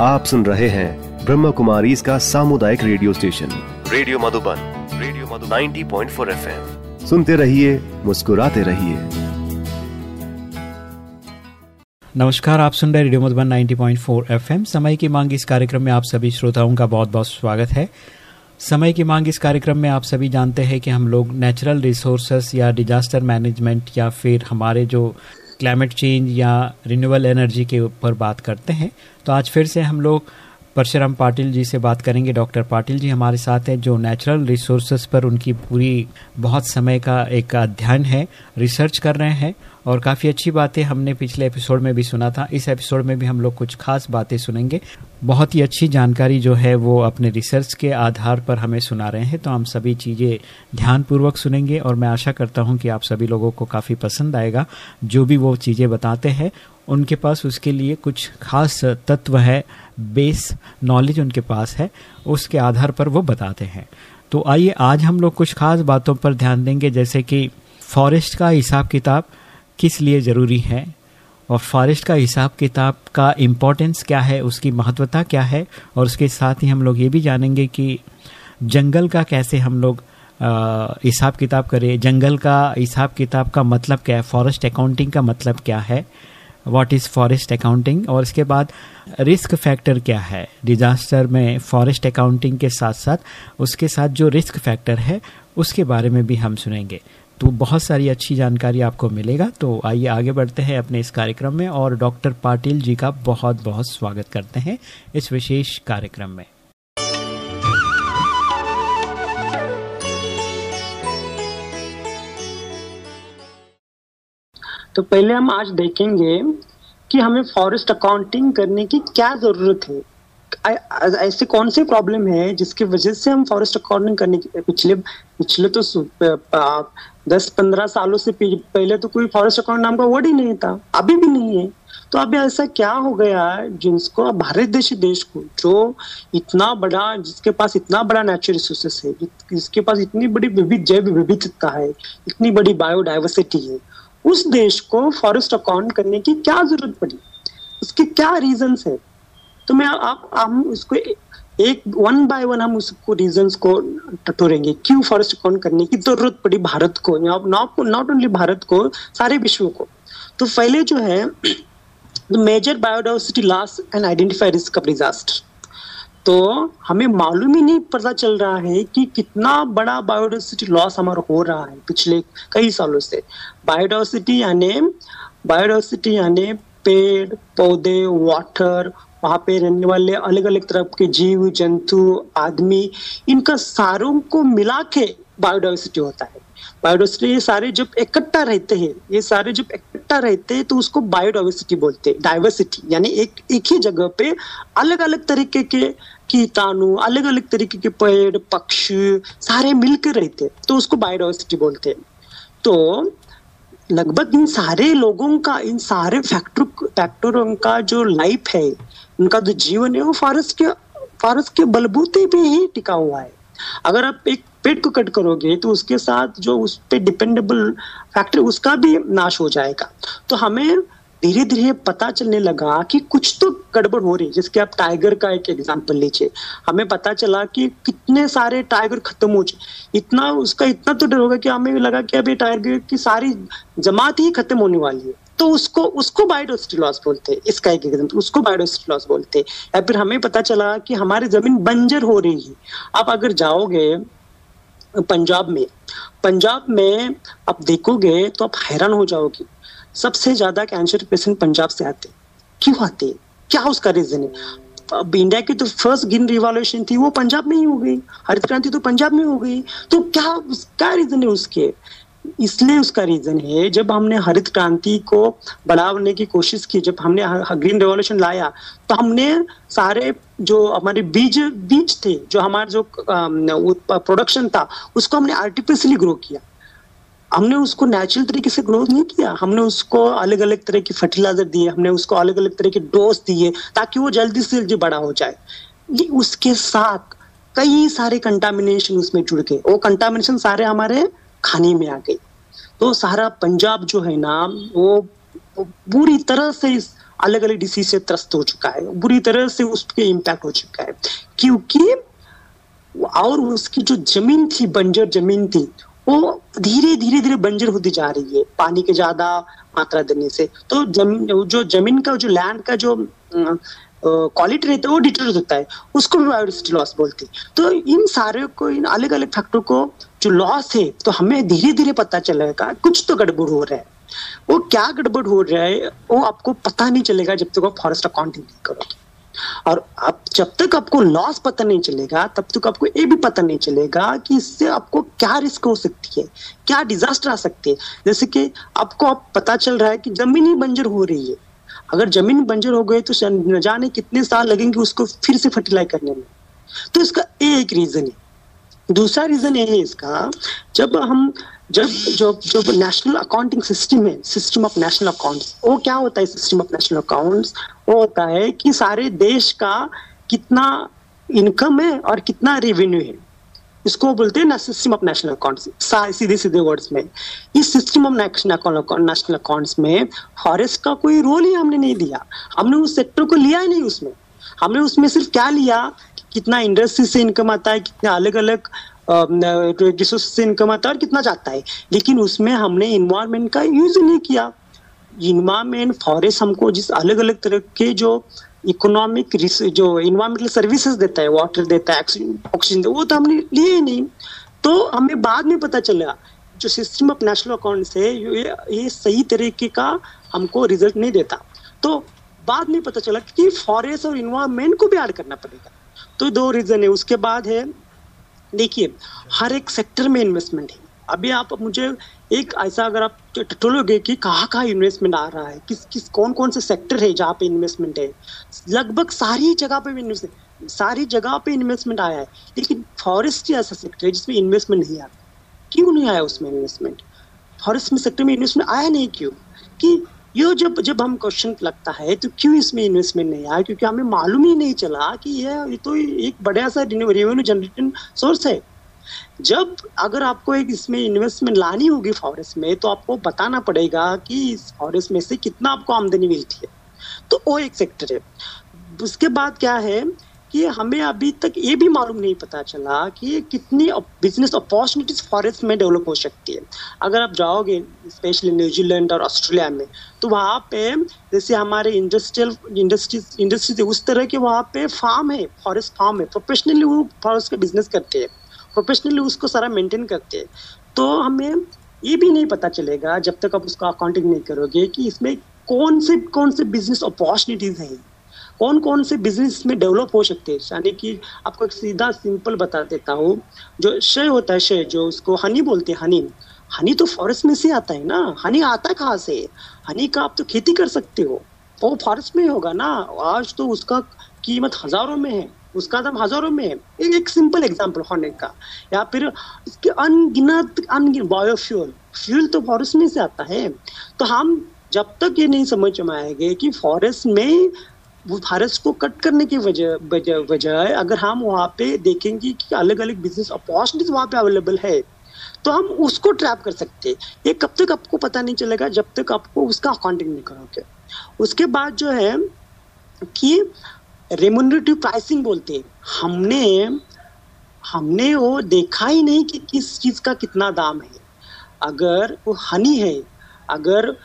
आप सुन रहे हैं ब्रह्म कुमारी इसका सामुदायिक radio station. Radio Madhuban radio Madhuban. 90.4 FM. सुनते रहिए मुस्कुराते रहिए। नमस्कार आप सुन रहे रेडियो मधुबन 90.4 एफएम। समय की मांग इस कार्यक्रम में आप सभी श्रोताओं का बहुत बहुत स्वागत है। समय की मांग इस कार्यक्रम में आप सभी जानते हैं कि हम लोग नेचुरल रिसोर्सेस या डिजास्टर मैनेजमेंट या फिर हमारे जो क्लाइमेट चेंज या रिन्यूबल एनर्जी के ऊपर बात करते हैं। तो आज फिर से हम लोग परशुराम पाटिल जी से बात करेंगे। डॉक्टर पाटिल जी हमारे साथ हैं, जो नेचुरल रिसोर्सेज पर उनकी पूरी बहुत समय का एक अध्ययन है रिसर्च कर रहे हैं। और काफ़ी अच्छी बातें हमने पिछले एपिसोड में भी सुना था। इस एपिसोड में भी हम लोग कुछ खास बातें सुनेंगे। बहुत ही अच्छी जानकारी जो है वो अपने रिसर्च के आधार पर हमें सुना रहे हैं तो हम सभी चीज़ें ध्यानपूर्वक सुनेंगे और मैं आशा करता हूँ कि आप सभी लोगों को काफ़ी पसंद आएगा। जो भी वो चीज़ें बताते हैं, उनके पास उसके लिए कुछ खास तत्व है, बेस नॉलेज उनके पास है, उसके आधार पर वो बताते हैं। तो आइए, आज हम लोग कुछ खास बातों पर ध्यान देंगे, जैसे कि फॉरेस्ट का हिसाब किताब। किस लिए ज़रूरी है? और फॉरेस्ट का हिसाब किताब का इम्पोर्टेंस क्या है? उसकी महत्वता क्या है? और उसके साथ ही हम लोग ये भी जानेंगे कि जंगल का कैसे हम लोग हिसाब किताब करें। जंगल का हिसाब किताब का मतलब क्या है? फॉरेस्ट अकाउंटिंग का मतलब क्या है? व्हाट इज़ फॉरेस्ट अकाउंटिंग और इसके बाद रिस्क फैक्टर क्या है? डिजास्टर में फॉरेस्ट अकाउंटिंग के साथ साथ उसके साथ जो रिस्क फैक्टर है, उसके बारे में भी हम सुनेंगे। तो बहुत सारी अच्छी जानकारी आपको मिलेगा। तो आइए आगे बढ़ते हैं अपने इस कार्यक्रम में और डॉक्टर पाटिल जी का बहुत बहुत स्वागत करते हैं इस विशेष कार्यक्रम में। तो पहले हम आज देखेंगे कि हमें फॉरेस्ट अकाउंटिंग करने की क्या ज़रूरत है। ऐसे कौन से प्रॉब्लम है जिसकी वजह से हम फॉरेस्ट अकाउंटिंग करने की पिछले पिछले तो दस पंद्रह सालों से पहले तो कोई फॉरेस्ट अकाउंट नाम का वर्ड ही नहीं था, अभी भी नहीं है। तो अभी ऐसा क्या हो गया जिसको भारत देश देश को, जो इतना बड़ा, जिसके पास इतना बड़ा नेचुरल रिसोर्सेस है जिसके पास इतनी बड़ी विविध जैव विविधता है, इतनी बड़ी बायोडाइवर्सिटी है, उस देश को फॉरेस्ट अकाउंट करने की क्या ज़रूरत पड़ी? उसके क्या रीजन है? तो मैं आप हम उसको एक वन बाय वन हम उसको रीजंस को टटोरेंगे क्यों फॉरेस्ट अकाउंट करने की ज़रूरत पड़ी भारत को? नॉट नॉट ओनली भारत को, सारे विश्व को। तो पहले जो है the major biodiversity loss and identify risk of disaster तो हमें मालूम ही नहीं पता चल रहा है कि कितना बड़ा बायोडाइवर्सिटी लॉस हमारा हो रहा है पिछले कई सालों से। बायोडाइवर्सिटी यानी बायोडाइवर्सिटी यानी पेड़, पौधे वाटर वहाँ पे रहने वाले अलग अलग तरह के जीव, जंतु, आदमी, इनका सारों को मिला के बायोडाइवर्सिटी होता है। बायोडाइवर्सिटी ये सारे जब इकट्ठा रहते हैं, ये सारे जब इकट्ठा रहते हैं तो उसको बायोडाइवर्सिटी बोलते हैं। डाइवर्सिटी यानी एक एक ही जगह पे अलग अलग तरीके के कीटाणु अलग अलग तरीके के पेड़, पक्षी, सारे मिलकर रहते हैं तो उसको बायोडाइवर्सिटी बोलते हैं। तो लगभग इन सारे लोगों का, इन सारे फैक्टर फैक्टरों का जो लाइफ है, उनका जो जीवन है, वो फॉरेस्ट के फॉरेस्ट के बलबूते पे ही टिका हुआ है। अगर आप एक पेड़ को कट करोगे तो उसके साथ जो उस पर डिपेंडेबल फैक्टर उसका भी नाश हो जाएगा। तो हमें धीरे धीरे पता चलने लगा कि कुछ तो गड़बड़ हो रही है। जिसके आप टाइगर का एक एग्जांपल लीजिए। हमें पता चला कि कितने सारे टाइगर खत्म हो जाए इतना, उसका इतना तो डर होगा कि हमें लगा कि अभी टाइगर की सारी जमात ही खत्म होने वाली है। तो उसको उसको बायोडाइवर्सिटी लॉस बोलते हैं। इसका एक एग्ज़ाम्पल उसको बायोडाइवर्सिटी लॉस बोलते हैं। या फिर हमें पता चला कि हमारी ज़मीन बंजर हो रही है। आप अगर जाओगे पंजाब में पंजाब में आप देखोगे तो आप हैरान हो जाओगे सबसे ज़्यादा कैंसर पेशेंट पंजाब से आते क्यों आते क्या उसका रीजन है? अब इंडिया की तो फ़र्स्ट ग्रीन रिवॉल्यूशन थी, वो पंजाब में ही हो गई। हरित क्रांति तो पंजाब में हो गई। तो क्या क्या रीजन है उसके? इसलिए उसका रीजन है, जब हमने हरित क्रांति को बढ़ाने की कोशिश की, जब हमने ग्रीन रेवोल्यूशन लाया तो हमने सारे जो हमारे बीज बीज थे, जो हमारा जो प्रोडक्शन था, उसको हमने आर्टिफिशियली ग्रो किया। हमने उसको नेचुरल तरीके से ग्रो नहीं किया। हमने उसको अलग अलग तरह की फर्टिलाइज़र दिए हमने उसको अलग अलग तरह के डोज दिए ताकि वो जल्दी से जल्दी बड़ा हो जाए। ये उसके साथ कई सारे कंटामिनेशन उसमें जुड़ गए। वो कंटामिनेशन सारे हमारे खाने में आ गई तो सारा पंजाब जो है ना वो, पूरी तरह से अलग अलग डिसीज से त्रस्त हो चुका है। बुरी तरह से उस पर इम्पैक्ट हो चुका है। क्योंकि और उसकी जो ज़मीन थी बंजर ज़मीन थी वो धीरे धीरे धीरे बंजर होती जा रही है, पानी के ज़्यादा मात्रा देने से। तो ज़मीन जो ज़मीन का, जो लैंड का जो क्वालिटी रहता है, वो डिटर्स होता है। उसको भी बायोडिवर्सिटी लॉस बोलती है। तो इन सारे को, इन अलग अलग फैक्टर को जो लॉस है तो हमें धीरे धीरे पता चलेगा, कुछ तो गड़बड़ हो रहा है। वो क्या गड़बड़ हो रहा है, वो आपको पता नहीं चलेगा जब तक आप फॉरेस्ट अकाउंटिंग नहीं करोगे। और आप जब तक आपको लॉस पता नहीं चलेगा, तब तक आपको ये भी पता नहीं चलेगा कि इससे आपको क्या रिस्क हो सकती है, क्या डिजास्टर आ सकती है। जैसे कि आपको आप पता चल रहा है कि ज़मीन ही बंजर हो रही है। अगर ज़मीन बंजर हो गई तो न जाने कितने साल लगेंगे उसको फिर से फर्टिलाइज करने में। तो इसका एक रीजन है। दूसरा रीजन ये है इसका, जब हम, जब जो जो नेशनल अकाउंटिंग सिस्टम है सिस्टम ऑफ़ नेशनल अकाउंट्स वो क्या होता है सिस्टम ऑफ़ नेशनल अकाउंट्स वो होता है कि सारे देश का कितना इनकम है और कितना रेवेन्यू है। इसको बोलते हैं ना सिस्टम ऑफ़ नेशनल अकाउंट्स सीधे सीधे वर्ड्स में। इस सिस्टम ऑफ़ नेशनल अकाउंट्स में फॉरेस्ट का कोई रोल ही हमने नहीं दिया। हमने उस सेक्टर को लिया ही नहीं उसमें। हमने उसमें सिर्फ़ क्या लिया? कितना इंडस्ट्री से इनकम आता है, कितने अलग अलग रिसोर्स से इनकम आता है और कितना जाता है। लेकिन उसमें हमने इन्वायरमेंट का यूज़ नहीं किया। इन्वायरमेंट फॉरेस्ट हमको जिस अलग अलग तरह के जो इकोनॉमिक जो इन्वायरमेंटल सर्विसेज़ देता है वाटर देता है ऑक्सीजन देता वो तो हमने लिए नहीं तो हमें बाद में पता चला जो सिस्टम ऑफ़ नेशनल अकाउंट है ये, ये सही तरीके का हमको रिज़ल्ट नहीं देता तो बाद में पता चला कि फॉरेस्ट और इन्वायरमेंट को भी ऐड करना पड़ेगा तो दो रीजन है उसके बाद है देखिए हर एक सेक्टर में इन्वेस्टमेंट है अभी आप मुझे एक ऐसा अगर आप टटोलोगे कि कहाँ कहाँ इन्वेस्टमेंट आ रहा है, किस किस कौन कौन से सेक्टर है जहाँ पे इन्वेस्टमेंट है, लगभग सारी जगह पे इन्वेस्टमेंट सारी जगह पे इन्वेस्टमेंट आया है, लेकिन फॉरेस्ट ऐसा सेक्टर है जिसमें इन्वेस्टमेंट नहीं आता क्यों नहीं आया उसमें इन्वेस्टमेंट फॉरेस्ट में सेक्टर में इन्वेस्टमेंट आया नहीं क्यों? कि ये जब जब हम क्वेश्चन लगता है तो क्यों इसमें इन्वेस्टमेंट नहीं आया? क्योंकि हमें मालूम ही नहीं चला कि ये तो एक बड़ा सा रेवेन्यू जनरेटिंग सोर्स है। जब अगर आपको एक इसमें इन्वेस्टमेंट लानी होगी फॉरेस्ट में तो आपको बताना पड़ेगा कि इस फॉरेस्ट में से कितना आपको आमदनी मिलती है। तो वो एक सेक्टर है। उसके बाद क्या है कि हमें अभी तक ये भी मालूम नहीं पता चला कि कितनी बिज़नेस अपॉर्चुनिटीज़ फॉरेस्ट में डेवलप हो सकती है। अगर आप जाओगे स्पेशली न्यूजीलैंड और ऑस्ट्रेलिया में तो वहाँ पे जैसे हमारे इंडस्ट्रियल इंडस्ट्रीज़ इंडस्ट्री उस तरह के वहाँ पे फार्म है फॉरेस्ट फार्म है। प्रोफेशनली वो फॉरेस्ट का बिज़नेस करते हैं। प्रोफेशनली उसको सारा मेंटेन करते हैं तो हमें ये भी नहीं पता चलेगा जब तक आप उसका अकाउंटिंग नहीं करोगे कि इसमें कौन से कौन से बिज़नेस अपॉर्चुनिटीज़ हैं। कौन कौन से बिज़नेस में डेवलप हो सकते हैं। यानी कि आपको एक सीधा सिंपल बता देता हूँ, जो शय होता है शय जो उसको हनी बोलते हैं हनी हनी तो फॉरेस्ट में से आता है ना। हनी आता कहाँ से? हनी का आप तो खेती कर सकते हो। तो वो फॉरेस्ट में होगा ना। आज तो उसका कीमत हज़ारों में है। उसका दाम हज़ारों में है एक, सिंपल एग्ज़ाम्पल होने का। या फिर इसके अनगिनत अनगिन बायोफ्यूल फ्यूल तो फॉरेस्ट में से आता है। तो हम जब तक ये नहीं समझ में आएँगे कि फॉरेस्ट में वो फॉरेस्ट को कट करने की वजह वजह अगर हम वहाँ पे देखेंगे कि अलग अलग बिज़नेस अपॉर्चुनिटीज़ वहाँ पे अवेलेबल है तो हम उसको ट्रैप कर सकते हैं। ये कब तक आपको पता नहीं चलेगा जब तक आपको उसका अकाउंटिंग नहीं करोगे। उसके बाद जो है कि रेमुनरेटिव प्राइसिंग बोलते हैं। हमने हमने वो देखा ही नहीं कि किस चीज़ का कितना दाम है। अगर वो हनी है, अगर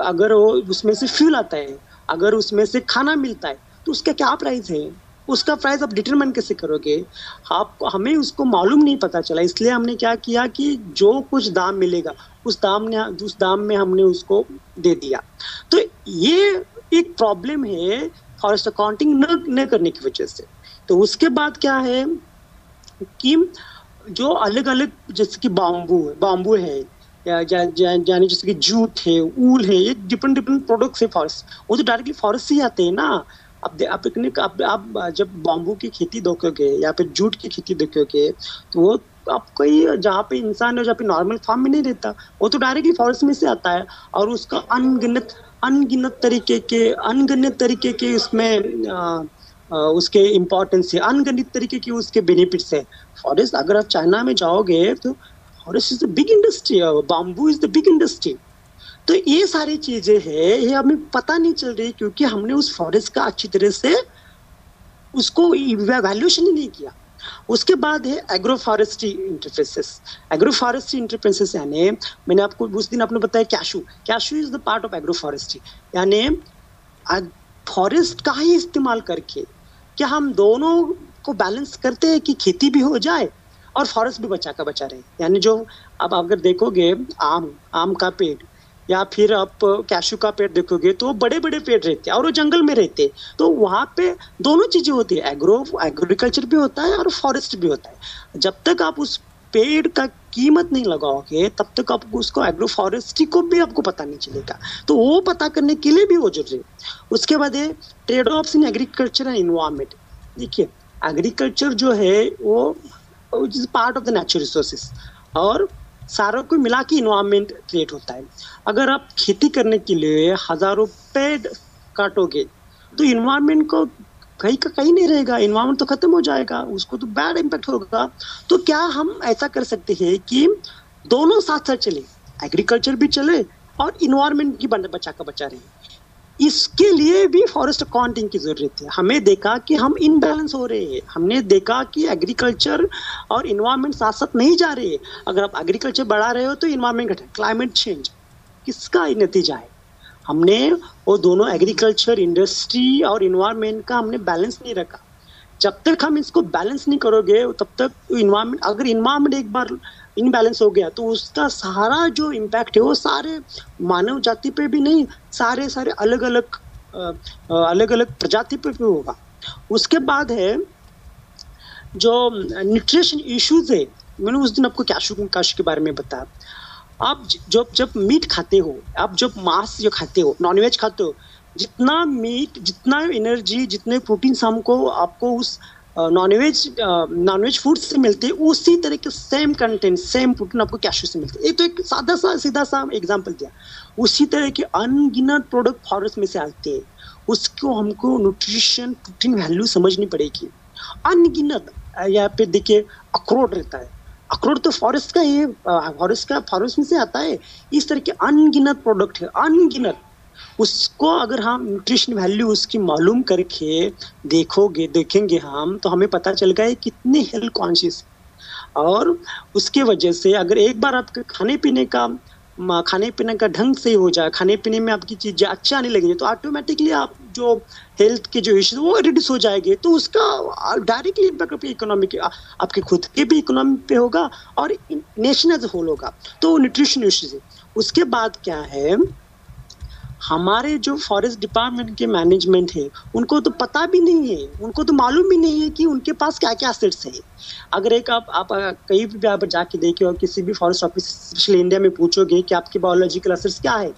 अगर वो उसमें से फ्यूल आता है, अगर उसमें से खाना मिलता है तो उसका क्या प्राइस है? उसका प्राइस आप डिटरमाइन कैसे करोगे? आप, हमें उसको मालूम नहीं पता चला, इसलिए हमने क्या किया कि जो कुछ दाम मिलेगा, उस दाम ने, उस दाम में हमने उसको दे दिया। तो ये एक प्रॉब्लम है फॉरेस्ट अकाउंटिंग न न करने की वजह से। तो उसके बाद क्या है कि जो अलग अलग जैसे कि बाम्बू है बाम्बू है या यानी जैसे कि जूट है ऊल है ये डिफरेंट डिफरेंट प्रोडक्ट्स है फॉरेस्ट वो तो डायरेक्टली फॉरेस्ट से ही आते हैं ना। अब आप आप, आप जब बाम्बू की खेती देखोगे या फिर जूट की खेती देखोगे तो वो आप कोई जहाँ पे इंसान है जहाँ पे नॉर्मल फार्म में नहीं रहता वो तो डायरेक्टली फॉरेस्ट में से आता है और उसका अनगिनत अनगिनत तरीके के अनगिनत तरीके के उसमें आ, आ, उसके इम्पोर्टेंस है अनगिनत तरीके के उसके बेनिफिट्स है। फॉरेस्ट अगर आप चाइना में जाओगे तो forest is the big industry bamboo is the big industry तो ये सारी चीज़ें है ये हमें पता नहीं चल रही क्योंकि हमने उस फॉरेस्ट का अच्छी तरह से उसको वैल्यूशन ही नहीं किया। उसके बाद है agro forestry interfaces agro forestry interfaces यानी मैंने आपको उस दिन आपने बताया cashew cashew is the part of agro forestry यानी फॉरेस्ट का ही इस्तेमाल करके क्या हम दोनों को बैलेंस करते हैं कि खेती भी हो जाए और फॉरेस्ट भी बचा का बचा रहे. यानी जो, अब अगर देखोगे आम आम का पेड़ या फिर आप कैशू का पेड़ देखोगे तो बड़े बड़े पेड़ रहते हैं और वो जंगल में रहते हैं। तो वहाँ पे दोनों चीज़ें होती है, एग्रो, एग्रीकल्चर भी होता है और फॉरेस्ट भी होता है। जब तक आप उस पेड़ का कीमत नहीं लगाओगे, तब तक आपको उसको एग्रो फॉरेस्ट्री को भी आपको पता नहीं चलेगा। तो वो पता करने के लिए भी वो ज़रूरी है। उसके बाद है trade off in agriculture and environment देखिए एग्रीकल्चर जो है, वो part of the natural resources और सारों को मिला के इन्वायरमेंट क्रिएट होता है। अगर आप खेती करने के लिए हज़ारों पेड़ काटोगे तो इन्वायरमेंट को कहीं का कहीं नहीं रहेगा। इन्वायरमेंट तो खत्म हो जाएगा, उसको तो बैड इम्पैक्ट होगा। तो क्या हम ऐसा कर सकते हैं कि दोनों साथ साथ चले? एग्रीकल्चर भी चले और इन्वायरमेंट की बचा का बचा रहे। इसके लिए भी फॉरेस्ट अकाउंटिंग की ज़रूरत है। हमें देखा कि हम इनबैलेंस हो रहे हैं। हमने देखा कि एग्रीकल्चर और इन्वायरमेंट साथ साथ नहीं जा रहे हैं। अगर आप एग्रीकल्चर बढ़ा रहे हो तो इन्वायरमेंट घटा क्लाइमेट चेंज किसका नतीजा है? हमने वो दोनों एग्रीकल्चर इंडस्ट्री और इन्वायरमेंट का हमने बैलेंस नहीं रखा। जब तक हम इसको बैलेंस नहीं करोगे, तब तक इन्वायरमेंट अगर इन्वायरमेंट एक बार इनबैलेंस हो गया तो उसका सारा जो इम्पैक्ट है, वो सारे मानव जाति पे भी नहीं, सारे सारे अलग अलग अलग अलग प्रजाति पे भी होगा। उसके बाद है, जो न्यूट्रिशन इश्यूज़ है, मैंने उस दिन आपको कैशू काशू के बारे में बताया। आप जब जब मीट खाते हो, आप जब मांस जो खाते हो नॉनवेज खाते हो, जितना मीट जितना एनर्जी जितने प्रोटीन हमको, आपको उस नॉनवेज नॉनवेज फ़ूड से मिलते हैं, उसी तरह के सेम कंटेंट सेम प्रोटीन आपको कैशू से मिलते ये तो एक सादा सा, सीधा सा एग्ज़ाम्पल दिया। उसी तरह के अनगिनत प्रोडक्ट फॉरेस्ट में से आते हैं, उसको हमको न्यूट्रिशन प्रोटीन वैल्यू समझनी पड़ेगी। अनगिनत यहाँ पे देखिए, अखरोट रहता है। अखरोट तो फॉरेस्ट का ही फॉरेस्ट का फॉरेस्ट में से आता है। इस तरह के अनगिनत प्रोडक्ट है, अनगिनत। उसको अगर हम न्यूट्रिशन वैल्यू उसकी मालूम करके देखोगे, देखेंगे हम तो हमें पता चल गया कितने हेल्थ कॉन्शियस और उसके वजह से अगर एक बार आपके खाने पीने का खाने पीने का ढंग से हो जाए, खाने पीने में आपकी चीज़ें अच्छा आने लगेंगी तो ऑटोमेटिकली आप जो हेल्थ के जो इश्यूज़ वो रिड्यूस हो जाएँगे। तो उसका डायरेक्टली इम्पैक्ट आपकी इकोनॉमी के आपके खुद के भी इकोनॉमी पे होगा और नेशन एज होल होगा। तो न्यूट्रिशन इश्यूज़ उसके बाद क्या है? हमारे जो फॉरेस्ट डिपार्टमेंट के मैनेजमेंट है, उनको तो पता भी नहीं है। उनको तो मालूम भी नहीं है कि उनके पास क्या क्या असेट्स है। अगर एक आप आप कहीं भी आप जाके देखे और किसी भी फॉरेस्ट ऑफ़िस स्पेशली इंडिया में पूछोगे कि आपके बायोलॉजिकल असेट्स क्या है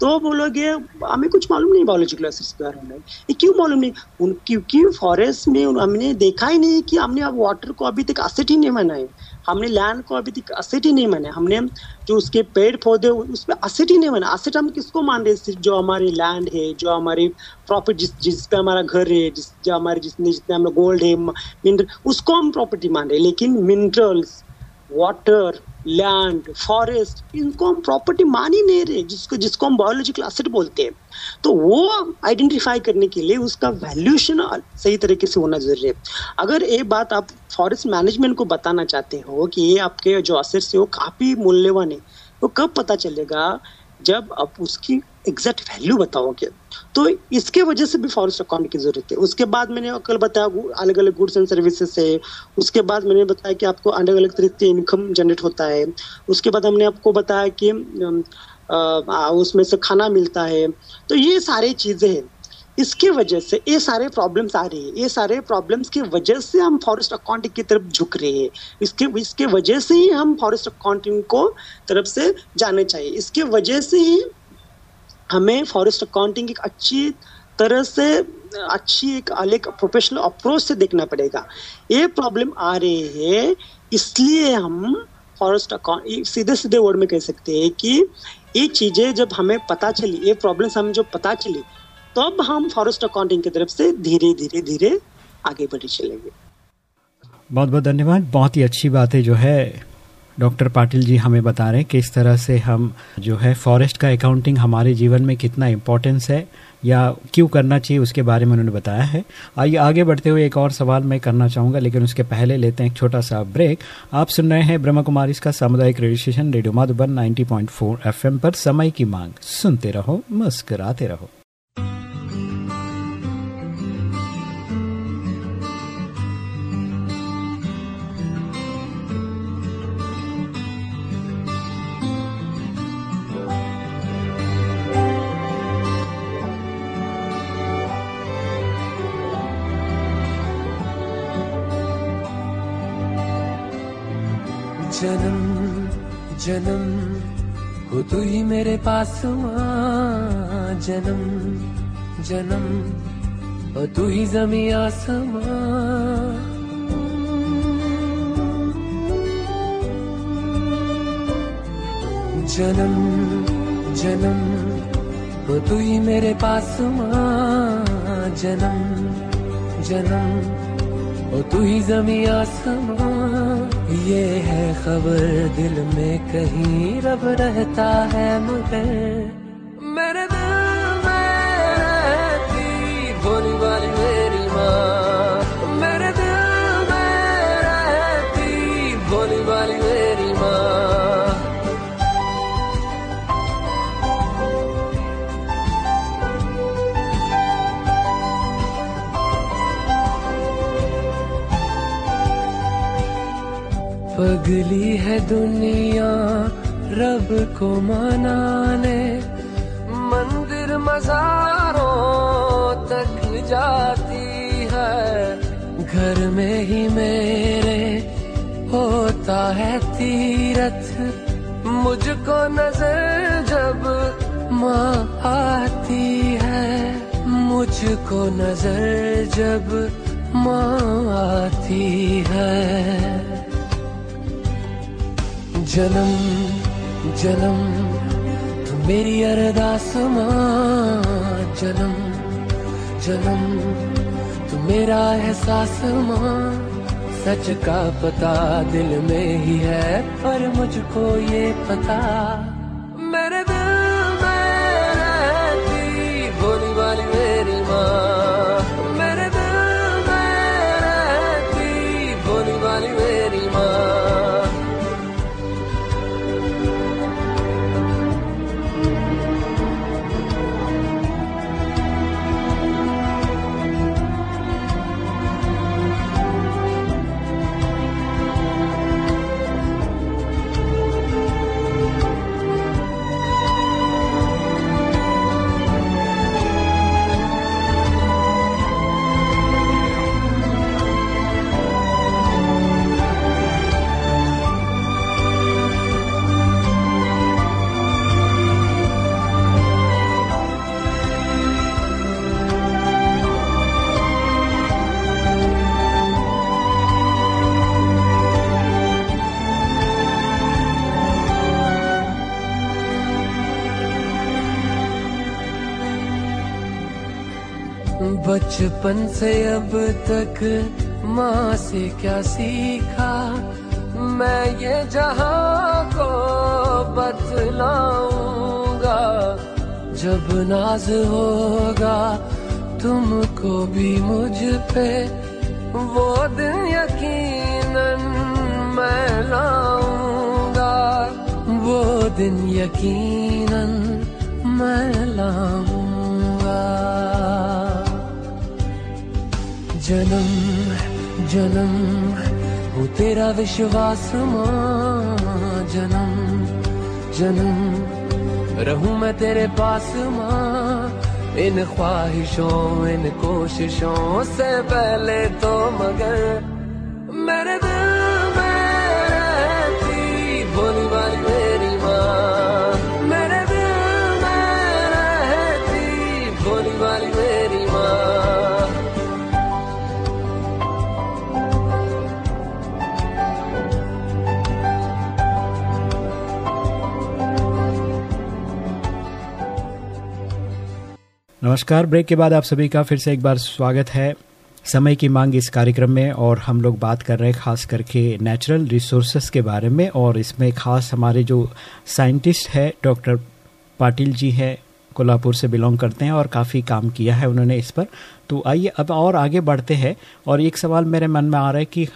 तो बोलोगे, हमें कुछ मालूम नहीं बायोलॉजिकल असेट्स के बारे में। ये क्यों मालूम नहीं? उन, क्योंकि फॉरेस्ट में हमने देखा ही नहीं कि हमने अब वाटर को अभी तक असेट ही नहीं माना है हमने लैंड को अभी तक असेट ही नहीं माना। हमने जो उसके पेड़ पौधे उस पर असेट ही नहीं माना। असेट हम किसको मान रहे सिर्फ़ जो हमारी लैंड है, जो हमारी प्रॉपर्टी जिस जिस पे हमारा घर है, जिस, जो हमारे जितने जितने हम गोल्ड है मिनरल उसको हम प्रॉपर्टी मान रहे लेकिन मिनरल्स वाटर लैंड फॉरेस्ट इनको हम प्रॉपर्टी मान ही नहीं रहे, जिसको जिसको हम बायोलॉजिकल असेट बोलते हैं। तो वो आइडेंटिफाई करने के लिए उसका वैल्यूएशन सही तरीके से होना ज़रूरी है। अगर ये बात आप फॉरेस्ट मैनेजमेंट को बताना चाहते हो कि ये आपके जो असेट्स है वो काफ़ी मूल्यवान है तो कब पता चलेगा जब आप उसकी एग्जैक्ट वैल्यू बताओगे तो इसके वजह से भी फॉरेस्ट अकाउंट की ज़रूरत है। उसके बाद मैंने कल बताया अलग अलग गुड्स एंड सर्विसेज़ है उसके बाद मैंने बताया कि आपको अलग अलग तरीके से इनकम जनरेट होता है। उसके बाद हमने आपको बताया कि उसमें से खाना मिलता है। तो ये सारी चीज़ें हैं। इसके वजह से ये सारे प्रॉब्लम्स आ रहे है। ये सारे प्रॉब्लम्स की वजह से हम फॉरेस्ट अकाउंटिंग की तरफ़ झुक रहे हैं। इसके इसके वजह से ही हम फॉरेस्ट अकाउंटिंग को तरफ़ से जाने चाहिए। इसके वजह से ही हमें फॉरेस्ट अकाउंटिंग एक अच्छी तरह से, अच्छी एक अलग प्रोफेशनल अप्रोच से देखना पड़ेगा। ये प्रॉब्लम आ रही है, इसलिए हम फॉरेस्ट अकाउंट सीधे सीधे वर्ड में कह सकते हैं कि ये चीज़ें जब हमें पता चली, ये प्रॉब्लम्स हमें जो पता चली तब हम फॉरेस्ट अकाउंटिंग की तरफ़ से धीरे धीरे धीरे आगे बढ़े चलेंगे। बहुत बहुत धन्यवाद। बहुत ही अच्छी बात है जो है डॉक्टर पाटिल जी हमें बता रहे हैं किस तरह से हम जो है फॉरेस्ट का अकाउंटिंग हमारे जीवन में कितना इम्पोर्टेंस है या क्यों करना चाहिए उसके बारे में उन्होंने बताया है। आइए, आगे बढ़ते हुए एक और सवाल मैं करना चाहूँगा, लेकिन उसके पहले लेते हैं एक छोटा सा ब्रेक आप सुन रहे हैं ब्रह्म कुमारी इसका सामुदायिक radio station radio Madhuban 90.4 FM पर। समय की मांग। सुनते रहो, मुस्कराते रहो। तू ही मेरे पास जन्म जन्म। हो तू ही जमी आसमां। जन्म जन्म। हो तू ही मेरे पास जन्म जन्म। हो तू ही जमी आसमां। ये है खबर दिल में कहीं रब रहता है मगर पगली है दुनिया रब को मनाने। मंदिर मजारों तक जाती है। घर में ही मेरे होता है तीरथ। मुझको नज़र जब माँ आती है, मुझको नज़र जब माँ आती है। जन्म जन्म तू मेरी अरदास जन्म जन्म, तू मेरा एहसास माँ, सच का पता दिल में ही है, पर मुझको ये पता। मेरे दिल बचपन से अब तक माँ से क्या सीखा? मैं ये जहाँ को बतलाऊँगा, जब नाज होगा तुमको भी मुझ पे, वो दिन यकीनन मैं लाऊँगा, वो दिन यकीनन मैं लाऊँगा। जन्म जन्म वो तेरा विश्वास माँ जन्म जन्म, रहूँ मैं तेरे पास माँ। इन ख्वाहिशों, इन कोशिशों से पहले तो मगर मेरे दिल नमस्कार। ब्रेक के बाद आप सभी का फिर से एक बार स्वागत है। समय की मांग इस कार्यक्रम में और हम लोग बात कर रहे हैं खास करके नेचुरल रिसोर्सेस के बारे में और इसमें खास हमारे जो साइंटिस्ट है डॉक्टर पाटिल जी है, कोल्हापुर से बिलोंग करते हैं और काफ़ी काम किया है उन्होंने इस पर। तो आइए अब और आगे बढ़ते हैं और एक सवाल मेरे मन में आ रहा है कि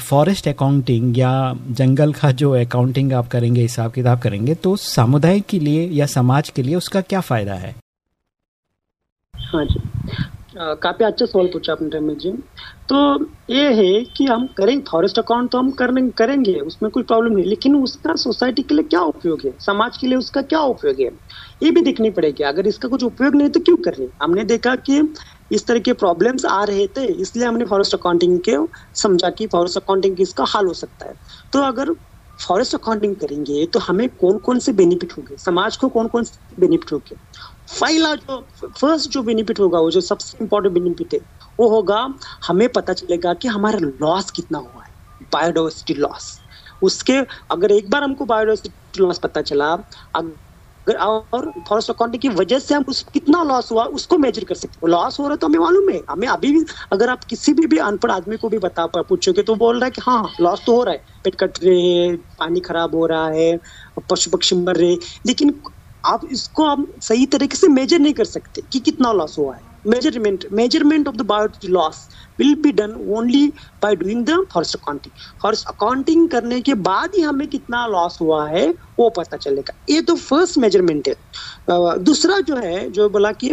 फॉरेस्ट अकाउंटिंग या जंगल का जो अकाउंटिंग आप करेंगे, हिसाब किताब करेंगे तो समुदाय के लिए या समाज के लिए उसका क्या फ़ायदा है? हाँ जी। काफ़ी अच्छा सवाल पूछा आपने रमेश जी। तो ये है कि हम करेंगे फॉरेस्ट अकाउंट तो हम करने, करेंगे, उसमें कोई प्रॉब्लम नहीं, लेकिन उसका सोसाइटी के लिए क्या उपयोग है? समाज के लिए उसका क्या उपयोग है? ये भी देखनी पड़ेगी। अगर इसका कुछ उपयोग नहीं तो क्यों कर? रहे हमने देखा कि इस तरह के प्रॉब्लम्स आ रहे थे, इसलिए हमने फॉरेस्ट अकाउंटिंग के समझा कि फॉरेस्ट अकाउंटिंग इसका हाल हो सकता है। तो अगर फॉरेस्ट अकाउंटिंग करेंगे तो हमें कौन कौन से बेनिफिट होंगे? समाज को कौन कौन से बेनिफिट होंगे? पहला जो फ़र्स्ट जो बेनिफिट होगा, वो जो सबसे इंपॉर्टेंट बेनिफिट है, वो होगा, हमें पता चलेगा कि हमारा लॉस कितना हुआ है बायोडाइवर्सिटी लॉस उसके अगर एक बार हमको बायोडाइवर्सिटी लॉस पता चला, अगर और फॉरेस्ट अकाउंटिंग की वजह से हम उस कितना लॉस हुआ, उसको मेजर कर सकते लॉस हो रहा तो हमें मालूम है। हमें अभी भी, अगर आप किसी भी भी अनपढ़ आदमी को भी बता पूछोगे तो बोल रहा है कि हाँ लॉस तो हो रहा है। पेट कट रहे हैं, पानी खराब हो रहा है, पशु पक्षी मर रहे लेकिन आप इसको आप सही तरीके से मेजर नहीं कर सकते कि कितना लॉस हुआ है। Measurement measurement of the bio loss will be done only by doing the forest accounting forest accounting करने के बाद ही हमें कितना लॉस हुआ है, वो पता चलेगा। ये तो फ़र्स्ट मेज़रमेंट है। दूसरा जो है, जो बोला कि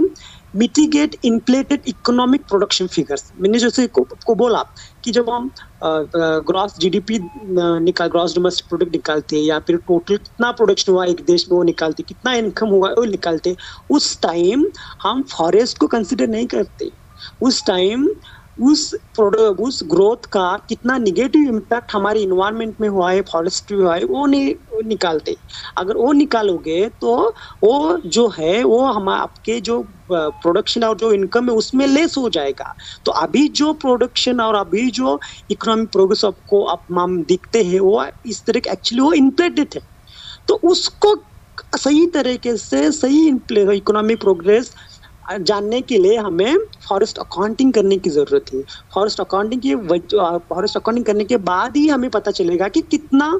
mitigate inflated economic production figures मैंने जैसे को, को बोला कि जब हम ग्रॉस जीडीपी निकाल ग्रॉस डोमेस्टिक प्रोडक्ट निकालते हैं या फिर टोटल कितना प्रोडक्शन हुआ एक देश में वो निकालते कितना इनकम हुआ वो निकालते उस टाइम हम फॉरेस्ट को कंसिडर नहीं करते। उस टाइम उस उस ग्रोथ का कितना निगेटिव इम्पैक्ट हमारे इन्वायरमेंट में हुआ है फॉरेस्ट में हुआ है, वो नहीं निकालते। अगर वो निकालोगे तो वो जो है, वो हम, आपके जो प्रोडक्शन और जो इनकम है, उसमें लेस हो जाएगा। तो अभी जो प्रोडक्शन और अभी जो इकोनॉमिक प्रोग्रेस आपको, आप, हम दिखते हैं, वो इस तरह एक्चुअली वो इम्प्लेटेड है। तो उसको सही तरीके से, सही इकोनॉमिक प्रोग्रेस जानने के लिए हमें फॉरेस्ट अकाउंटिंग करने की ज़रूरत है। फॉरेस्ट अकाउंटिंग के फॉरेस्ट अकाउंटिंग करने के बाद ही हमें पता चलेगा कि कितना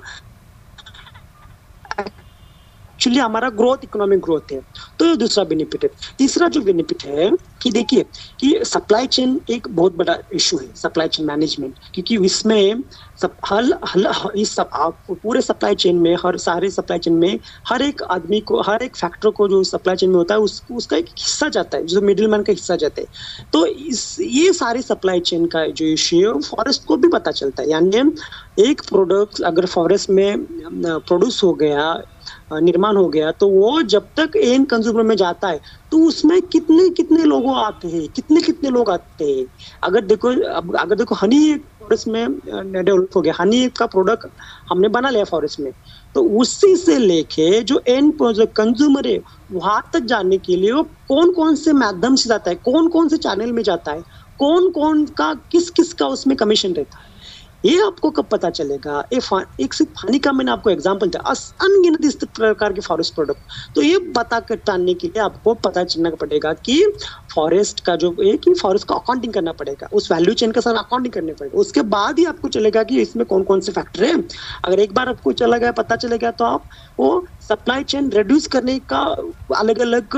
एक्चुअली हमारा ग्रोथ इकोनॉमिक ग्रोथ है। तो ये दूसरा बेनिफिट है। तीसरा जो बेनिफिट है कि देखिए कि सप्लाई चेन एक बहुत बड़ा इशू है सप्लाई चेन मैनेजमेंट क्योंकि इसमें सब हल हल इस सब आप पूरे सप्लाई चेन में हर सारे सप्लाई चेन में हर एक आदमी को हर एक फैक्टर को जो सप्लाई चेन में होता है उस, उसका एक हिस्सा जाता है जो मिडिल मैन का हिस्सा जाता है। तो इस ये सारे सप्लाई चेन का जो इश्यू है फॉरेस्ट को भी पता चलता है। यानी एक प्रोडक्ट अगर फॉरेस्ट में प्रोड्यूस हो गया निर्माण हो गया तो वो जब तक एन कंज्यूमर में जाता है तो उसमें कितने कितने लोग आते हैं, कितने कितने लोग आते हैं? अगर देखो अगर देखो, हनी फॉरेस्ट में डेवलप हो गया, हनी का प्रोडक्ट हमने बना लिया फॉरेस्ट में तो उसी से लेके जो एन कंज्यूमर है, वहाँ तक जाने के लिए वो कौन कौन से माध्यम से जाता है कौन कौन से चैनल में जाता है कौन कौन का किस किस का उसमें कमीशन रहता है? ये आपको कब पता चलेगा? एक सिर्फ़ पानी का मैंने आपको एग्ज़ाम्पल दिया अनगिनत इस प्रकार के फॉरेस्ट प्रोडक्ट तो ये पता करने के लिए आपको पता चलना पड़ेगा कि फॉरेस्ट का जो है कि फॉरेस्ट का अकाउंटिंग करना पड़ेगा। उस वैल्यू चेन का साथ अकाउंटिंग करने पड़ेगा। उसके बाद ही आपको चलेगा कि इसमें कौन कौन से फैक्टर है। अगर एक बार आपको चला गया, पता चलेगा तो आप वो सप्लाई चेन रिड्यूस करने का अलग अलग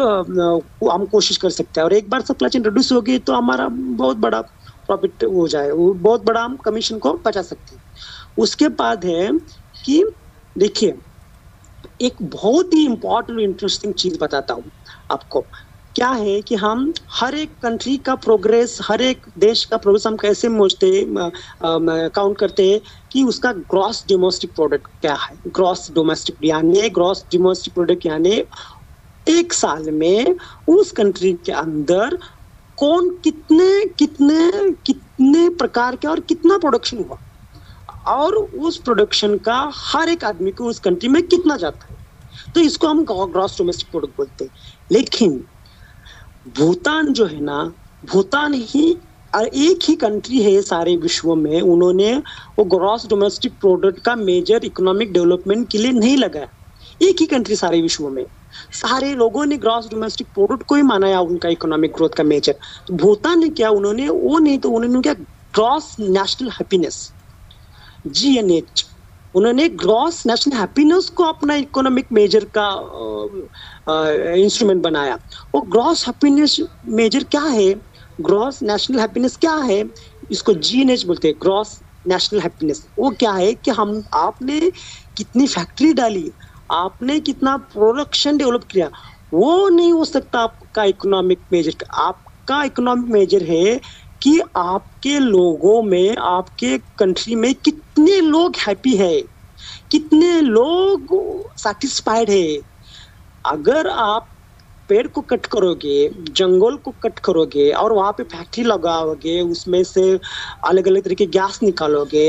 हम कोशिश कर सकते हैं। और एक बार सप्लाई चेन रिड्यूस होगी तो हमारा बहुत बड़ा प्रॉफिट हो जाए, वो बहुत बड़ा हम कमीशन को बचा सकते हैं। उसके बाद है कि देखिए, एक बहुत ही इंपॉर्टेंट इंटरेस्टिंग चीज़ बताता हूँ आपको। क्या है कि हम हर एक कंट्री का प्रोग्रेस हर एक देश का प्रोग्रेस हम कैसे मोचते काउंट करते हैं कि उसका ग्रॉस डोमेस्टिक प्रोडक्ट क्या है? ग्रॉस डोमेस्टिक यानी ग्रॉस डोमेस्टिक प्रोडक्ट यानी एक साल में उस कंट्री के अंदर कौन कितने कितने कितने प्रकार के और कितना प्रोडक्शन हुआ? और उस प्रोडक्शन का हर एक आदमी को उस कंट्री में कितना जाता है? तो इसको हम ग्रॉस डोमेस्टिक प्रोडक्ट बोलते हैं। लेकिन भूटान जो है ना, भूटान ही, और एक ही कंट्री है सारे विश्व में, उन्होंने वो ग्रॉस डोमेस्टिक प्रोडक्ट का मेजर इकोनॉमिक डेवलपमेंट के लिए नहीं लगाया। एक ही कंट्री सारे विश्व में। सारे लोगों ने ग्रॉस डोमेस्टिक प्रोडक्ट को ही माना उनका इकोनॉमिक ग्रोथ का मेजर तो भूटान ने क्या, उन्होंने, वो नहीं तो उन्होंने क्या gross national happiness G N H उन्होंने ग्रॉस नेशनल हैप्पीनेस को अपना इकोनॉमिक मेजर का इंस्ट्रूमेंट बनाया। वो ग्रॉस हैप्पीनेस मेजर क्या है? ग्रॉस नेशनल हैप्पीनेस क्या है? इसको जी एन एच बोलते हैं ग्रॉस नेशनल हैप्पीनेस वो क्या है कि हम, आपने कितनी फैक्ट्री डाली आपने कितना प्रोडक्शन डेवलप किया, वो नहीं हो सकता आपका इकोनॉमिक मेजर आपका इकोनॉमिक मेजर है कि आपके लोगों में, आपके कंट्री में कितने लोग हैप्पी है, कितने लोग सेटिस्फाइड है। अगर आप पेड़ को कट करोगे, जंगल को कट करोगे और वहाँ पे फैक्ट्री लगाओगे, उसमें से अलग अलग तरीके गैस निकालोगे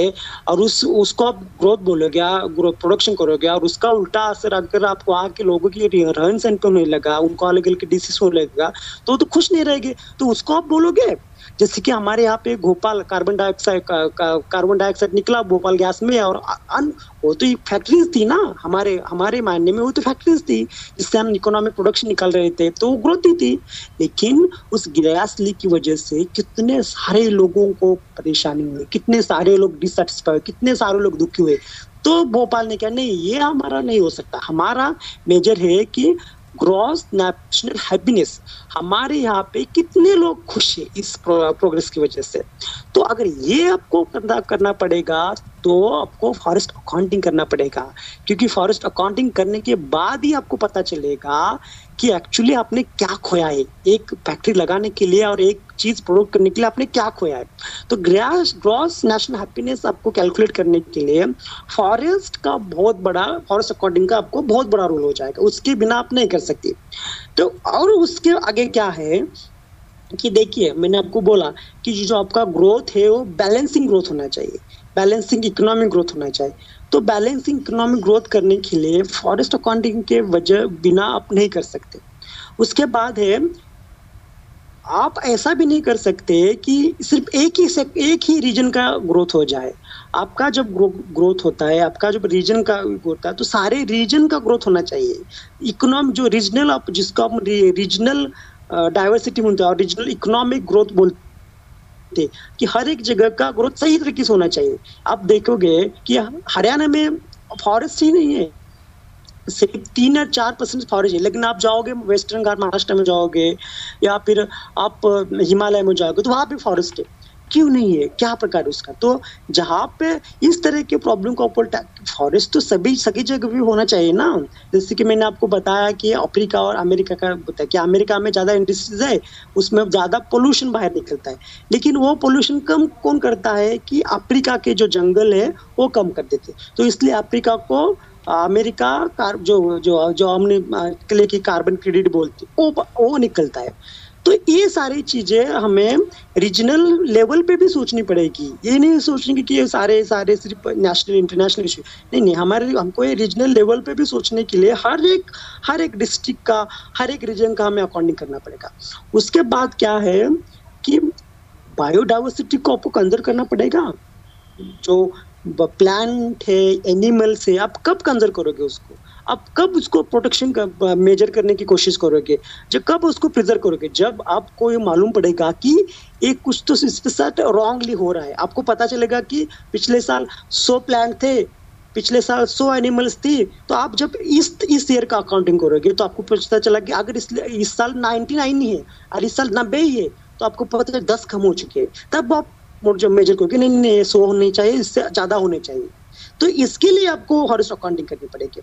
और उस, उसको आप ग्रोथ बोलोगे ग्रोथ प्रोडक्शन करोगे और उसका उल्टा असर अगर आपको वहाँ के लोगों की रहन सहन पर नहीं लगा, उनको अलग अलग डिसीज होने लगेगा तो तो खुश नहीं रहेगी। तो उसको आप बोलोगे? जैसे कि हमारे यहाँ पे Bhopal carbon dioxide carbon dioxide निकला भोपाल गैस में और अन, वो तो फैक्ट्रीज थी ना, हमारे हमारे मायने में वो तो फैक्ट्रीज थी, जिससे हम इकोनॉमिक प्रोडक्शन निकल रहे थे तो वो ग्रोथ ही थी। लेकिन उस गैस लीक की वजह से कितने सारे लोगों को परेशानी हुई, कितने सारे लोग डिससेटिस्फाई कितने सारे लोग दुखी हुए। तो भोपाल ने कहा, नहीं, ये हमारा नहीं हो सकता। हमारा मेजर है कि ग्रॉस नेशनल हैप्पीनेस हमारे यहाँ पे कितने लोग खुश है इस प्रोग्रेस की वजह से। तो अगर ये आपको करना करना पड़ेगा तो आपको फॉरेस्ट अकाउंटिंग करना पड़ेगा। क्योंकि फॉरेस्ट अकाउंटिंग करने के बाद ही आपको पता चलेगा कि एक्चुअली आपने क्या खोया है? एक फैक्ट्री लगाने के लिए और एक चीज़ प्रोडक्ट करने के लिए आपने क्या खोया है? तो ग्रास ग्रॉस नेशनल हैप्पीनेस आपको कैलकुलेट करने के लिए फॉरेस्ट का बहुत बड़ा फॉरेस्ट अकाउंटिंग का आपको बहुत बड़ा रोल हो जाएगा। उसके बिना आप नहीं कर सकते। तो और उसके आगे क्या है कि देखिए, मैंने आपको बोला कि जो आपका ग्रोथ है वो बैलेंसिंग ग्रोथ होना चाहिए। बैलेंसिंग इकोनॉमिक ग्रोथ होना चाहिए। तो बैलेंसिंग इकोनॉमिक ग्रोथ करने के लिए फॉरेस्ट अकाउंटिंग के वजह बिना आप नहीं कर सकते। उसके बाद है आप ऐसा भी नहीं कर सकते कि सिर्फ़ एक ही से, एक ही रीजन का ग्रोथ हो जाए। आपका जब ग्रो, ग्रोथ होता है आपका जब रीजन का होता है तो सारे रीजन का ग्रोथ होना चाहिए। इकोनॉमिक जो रीजनल आप जिसको आप रीजनल डाइवर्सिटी बोलते हैं और रीजनल इकोनॉमिक ग्रोथ बोलते कि हर एक जगह का ग्रोथ सही तरीके से होना चाहिए। आप देखोगे कि हरियाणा में फॉरेस्ट ही नहीं है। सिर्फ़ तीन या चार परसेंट फॉरेस्ट है। लेकिन आप जाओगे वेस्टर्न घाट महाराष्ट्र में जाओगे या फिर आप हिमालय में जाओगे तो वहाँ पे फॉरेस्ट है। क्यों नहीं है? क्या प्रकार उसका? तो जहाँ पे इस तरह के प्रॉब्लम का ऊपर फॉरेस्ट तो सभी सभी जगह भी होना चाहिए ना। जैसे कि मैंने आपको बताया कि अफ्रीका और अमेरिका का बताया कि अमेरिका में ज़्यादा इंडस्ट्रीज़ है, उसमें ज़्यादा पोल्यूशन बाहर निकलता है। लेकिन वो पोल्यूशन कम कौन करता है कि अफ्रीका के जो जंगल है, वो कम कर देते तो इसलिए अफ्रीका को अमेरिका कार जो जो जो हमने की कार्बन क्रेडिट बोलते वो वो निकलता है। तो ये सारी चीज़ें हमें रीजनल लेवल पे भी सोचनी पड़ेगी। ये नहीं सोचने कि ये सारे सारे सिर्फ़ नेशनल इंटरनेशनल इशू नहीं नहीं, हमारे, हमको ये रीजनल लेवल पे भी सोचने के लिए हर एक हर एक डिस्ट्रिक्ट का, हर एक रीजन का हमें अकॉर्डिंग करना पड़ेगा। उसके बाद क्या है कि बायोडाइवर्सिटी को आपको कंजर्व करना पड़ेगा। जो प्लांट है एनिमल्स है आप कब कंजर्व करोगे उसको? आप कब उसको प्रोटेक्शन का मेजर करने की कोशिश करोगे? जब, कब उसको प्रिजर्व करोगे? जब आपको ये मालूम पड़ेगा कि एक कुछ तो इसके साथ रॉन्गली हो रहा है। आपको पता चलेगा कि पिछले साल सौ प्लांट थे, पिछले साल सौ एनिमल्स थी तो आप जब इस इस ईयर का अकाउंटिंग करोगे तो आपको पता चला कि अगर इस इस साल नाइनटी नाइन ही है, और इस साल नब्बे ही है तो आपको पता चला दस कम हो चुके हैं। तब आप जब मेजर करोगे नहीं नहीं, सौ होने चाहिए, इससे ज़्यादा होने चाहिए। तो इसके लिए आपको हॉरिस अकाउंटिंग करनी पड़ेगी।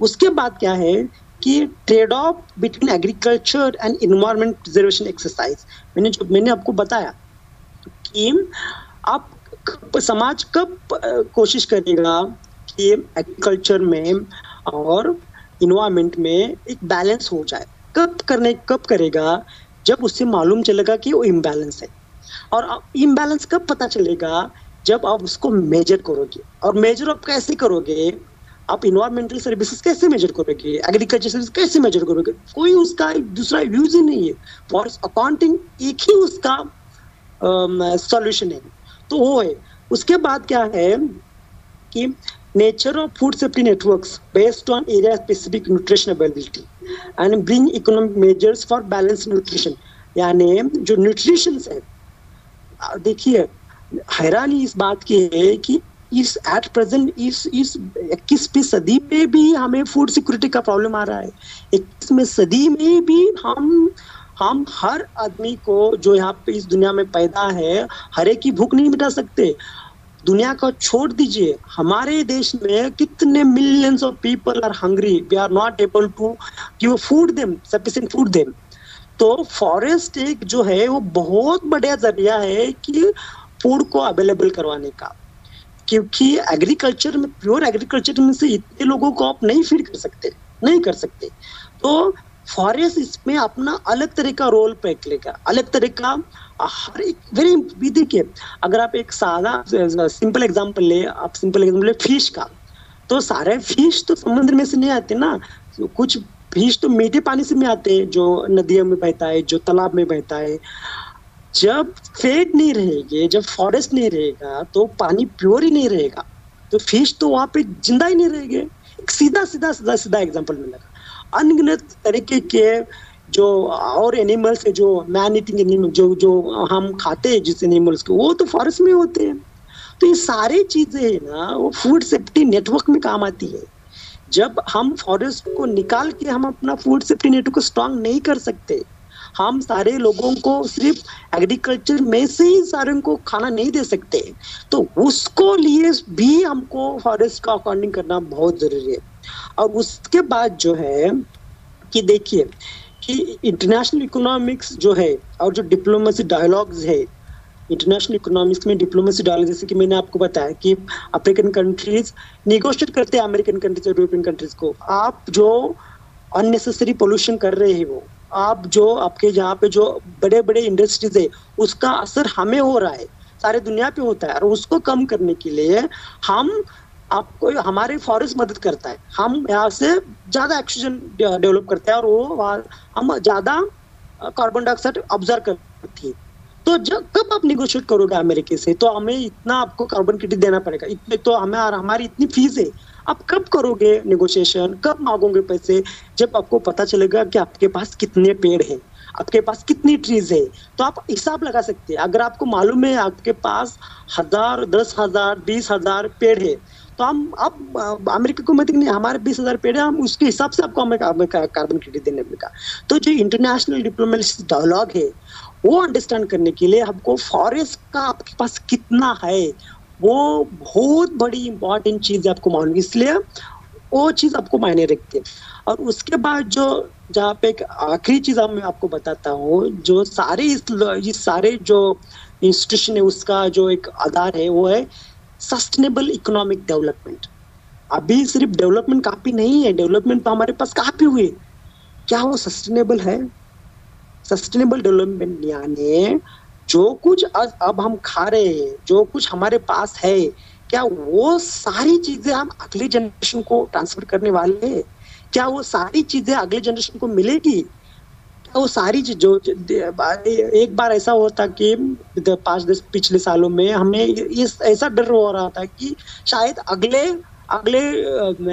उसके बाद क्या है कि trade off between agriculture and environment preservation exercise मैंने जो, मैंने आपको बताया कि आप समाज कब कोशिश करेगा कि एग्रीकल्चर में और इन्वायरमेंट में एक बैलेंस हो जाए। कब करने, कब करेगा? जब उससे मालूम चलेगा कि वो इम्बैलेंस है। और इम्बैलेंस कब पता चलेगा जब आप उसको मेजर करोगे, और मेजर आप कैसे करोगे? आप इन्वायरमेंटल सर्विसेज़ कैसे मेजर करोगे? एग्रीकल्चर सर्विस कैसे मेजर करोगे? कोई उसका दूसरा यूज़ ही नहीं है। फॉरेस्ट अकाउंटिंग एक ही उसका सॉल्यूशन है। तो वो है। उसके बाद क्या है कि nature of food safety networks based on area specific nutrition availability and bring economic measures for balance nutrition यानी जो न्यूट्रिशन है देखिए हैरानी इस बात की है कि इस एट प्रेजेंट इस इस इक्कीसवीं सदी में भी हमें फ़ूड सिक्योरिटी का प्रॉब्लम आ रहा है। इक्कीसवीं सदी में भी हम हम हर आदमी को जो यहाँ पे इस दुनिया में पैदा है, हर की भूख नहीं मिटा सकते। दुनिया को छोड़ दीजिए। हमारे देश में कितने millions of people are hungry we are not able to give food them sufficient food them तो फॉरेस्ट एक जो है, वो बहुत बढ़िया ज़रिया है कि फ़ूड को अवेलेबल करवाने का। क्योंकि एग्रीकल्चर में प्योर एग्रीकल्चर में से इतने लोगों को आप नहीं फ़ीड कर सकते, नहीं कर सकते। तो फॉरेस्ट इसमें अपना अलग तरह का रोल प्ले करेगा। अलग तरह का हर एक वेरी देखिए, अगर आप एक सादा सिंपल एग्जांपल ले, आप सिंपल एग्जांपल ले फ़िश का। तो सारे फ़िश तो समुद्र में से नहीं आते ना। कुछ फ़िश तो मीठे पानी से में आते हैं, जो नदियों में बहता है, जो तालाब में बहता है। जब फेड नहीं रहेगी, जब फॉरेस्ट नहीं रहेगा तो पानी प्योर ही नहीं रहेगा। तो फ़िश तो वहाँ पे ज़िंदा ही नहीं रहेंगे। सीधा सीधा सीधा सीधा एग्ज़ाम्पल मिलेगा अनगिनत तरीके के जो और एनिमल्स है, जो मैन ईटिंग एनिमल जो जो हम खाते हैं, जिस एनिमल्स को, वो तो फॉरेस्ट में होते हैं। तो ये सारी चीज़ें है ना, वो फ़ूड सेफ्टी नेटवर्क में काम आती है। जब हम फॉरेस्ट को निकाल के हम अपना फ़ूड सेफ्टी नेटवर्क को स्ट्रांग नहीं कर सकते हम सारे लोगों को सिर्फ़ एग्रीकल्चर में से ही सारे को खाना नहीं दे सकते। तो उसको लिए भी हमको फॉरेस्ट का अकॉर्डिंग करना बहुत ज़रूरी है। और उसके बाद जो है कि देखिए कि इंटरनेशनल इकोनॉमिक्स जो है और जो डिप्लोमेसी डायलॉग्स है इंटरनेशनल इकोनॉमिक्स में डिप्लोमेसी डायलॉग जैसे कि मैंने आपको बताया कि अफ्रीकन कंट्रीज़ निगोशिएट करते हैं अमेरिकन कंट्रीज़ और यूरोपियन कंट्रीज़ को। आप जो अननेसेसरी पोल्यूशन कर रहे हैं वो आप जो आपके यहाँ पे जो बड़े बड़े इंडस्ट्रीज़ है, उसका असर हमें हो रहा है, सारे दुनिया पे होता है। और उसको कम करने के लिए हम आपको, हमारे फॉरेस्ट मदद करता है। हम यहाँ से ज़्यादा ऑक्सीजन डेवलप करते हैं और वो हम ज़्यादा कार्बन डाइऑक्साइड ऑब्ज़र्व करती है। तो जब, कब आप निगोशिएट करोगे अमेरिका से तो हमें इतना आपको कार्बन क्रेडिट देना पड़ेगा। इतने तो हमें, हमारी इतनी फ़ीस है। आप कब करोगे निगोशिएशन कब मांगोगे पैसे? जब आपको पता चलेगा कि आपके पास कितने पेड़ हैं, आपके पास कितनी ट्रीज है तो आप हिसाब लगा सकते हैं। अगर आपको मालूम है आपके पास हज़ार, दस हज़ार, बीस हज़ार पेड़ है तो हम अब अमेरिका को मत नहीं हमारे बीस हज़ार पेड़ है, हम उसके हिसाब से आपको हमें कार्बन क्रेडिट देने का। तो जो इंटरनेशनल डिप्लोमेसी डायलॉग है, वो अंडरस्टैंड करने के लिए हमको फॉरेस्ट का आपके पास कितना है वो बहुत बड़ी इंपॉर्टेंट चीज़ है आपको मालूम इसलिए वो चीज़ आपको मायने रखती है। और उसके बाद जो जहाँ पे एक आखिरी चीज़ मैं आपको बताता हूँ जो सारे इस, इस सारे जो इंस्टीट्यूशन है उसका जो एक आधार है वो है सस्टेनेबल इकोनॉमिक डेवलपमेंट अभी सिर्फ़ डेवलपमेंट काफ़ी नहीं है डेवलपमेंट तो हमारे पास काफ़ी हुए क्या वो सस्टेनेबल है? सस्टेनेबल डेवलपमेंट यानी जो कुछ अब हम खा रहे हैं, जो कुछ हमारे पास है, क्या वो सारी चीज़ें हम अगली जनरेशन को ट्रांसफ़र करने वाले हैं? क्या वो सारी चीज़ें अगले जनरेशन को मिलेगी? वो सारी जो एक बार ऐसा होता कि पाँच दस, पिछले सालों में हमें इस ऐसा डर हो रहा था कि शायद अगले अगले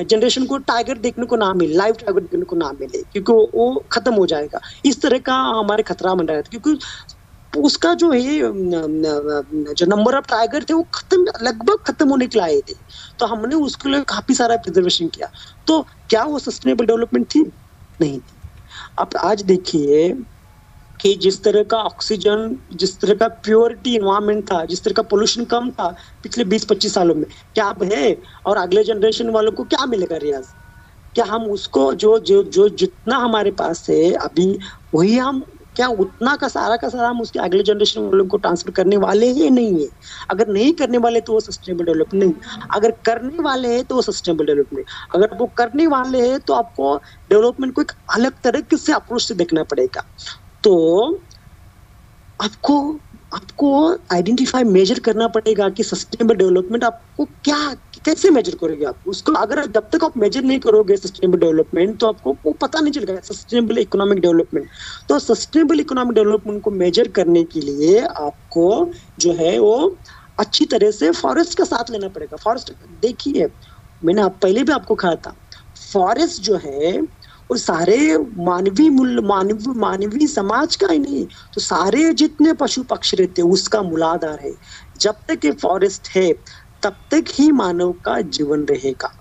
जनरेशन को टाइगर देखने को ना मिले लाइव टाइगर देखने को ना मिले, क्योंकि वो खत्म हो जाएगा। इस तरह का हमारे खतरा बन रहा था, क्योंकि उसका जो है जो नंबर ऑफ़ टाइगर थे, वो खत्म, लगभग खत्म होने के लाए थे। तो हमने उसके लिए काफ़ी सारा प्रिजर्वेशन किया। तो क्या वो सस्टेनेबल डेवलपमेंट थी? नहीं थी। अब आज देखिए कि जिस तरह का ऑक्सीजन जिस तरह का प्योरिटी इन्वायरमेंट था, जिस तरह का पोल्यूशन कम था पिछले 20-25 सालों में, क्या अब है? और अगले जनरेशन वालों को क्या मिलेगा रियाज? क्या हम उसको, जो जो जो जितना हमारे पास है, अभी वही हम क्या उतना का सारा का सारा हम उसके अगले जनरेशन वालों को ट्रांसफ़र करने वाले ही नहीं है। अगर नहीं करने वाले तो वो सस्टेनेबल डेवलपमेंट नहीं अगर करने वाले हैं तो वो सस्टेनेबल डेवलपमेंट अगर वो करने वाले हैं तो आपको डेवलपमेंट को एक अलग तरह से अप्रोच से देखना पड़ेगा। तो आपको आपको आइडेंटिफाई मेजर करना पड़ेगा कि सस्टेनेबल डेवलपमेंट आपको क्या कैसे मेजर करोगे आप? उसको अगर जब तक आप मेजर नहीं करोगे सस्टेनेबल डेवलपमेंट तो आपको वो पता नहीं चलेगा सस्टेनेबल इकोनॉमिक डेवलपमेंट तो सस्टेनेबल इकोनॉमिक डेवलपमेंट को मेजर करने के लिए आपको जो है वो अच्छी तरह से फॉरेस्ट का साथ लेना पड़ेगा। फॉरेस्ट देखिए, मैंने आप, पहले भी आपको कहा था फॉरेस्ट जो है, वो सारे मानवीय मूल्य मानव मानवीय समाज का ही नहीं तो सारे जितने पशु पक्षी रहते हैं, उसका मूलाधार है। जब तक ये फॉरेस्ट है तब तक ही मानव का जीवन रहेगा।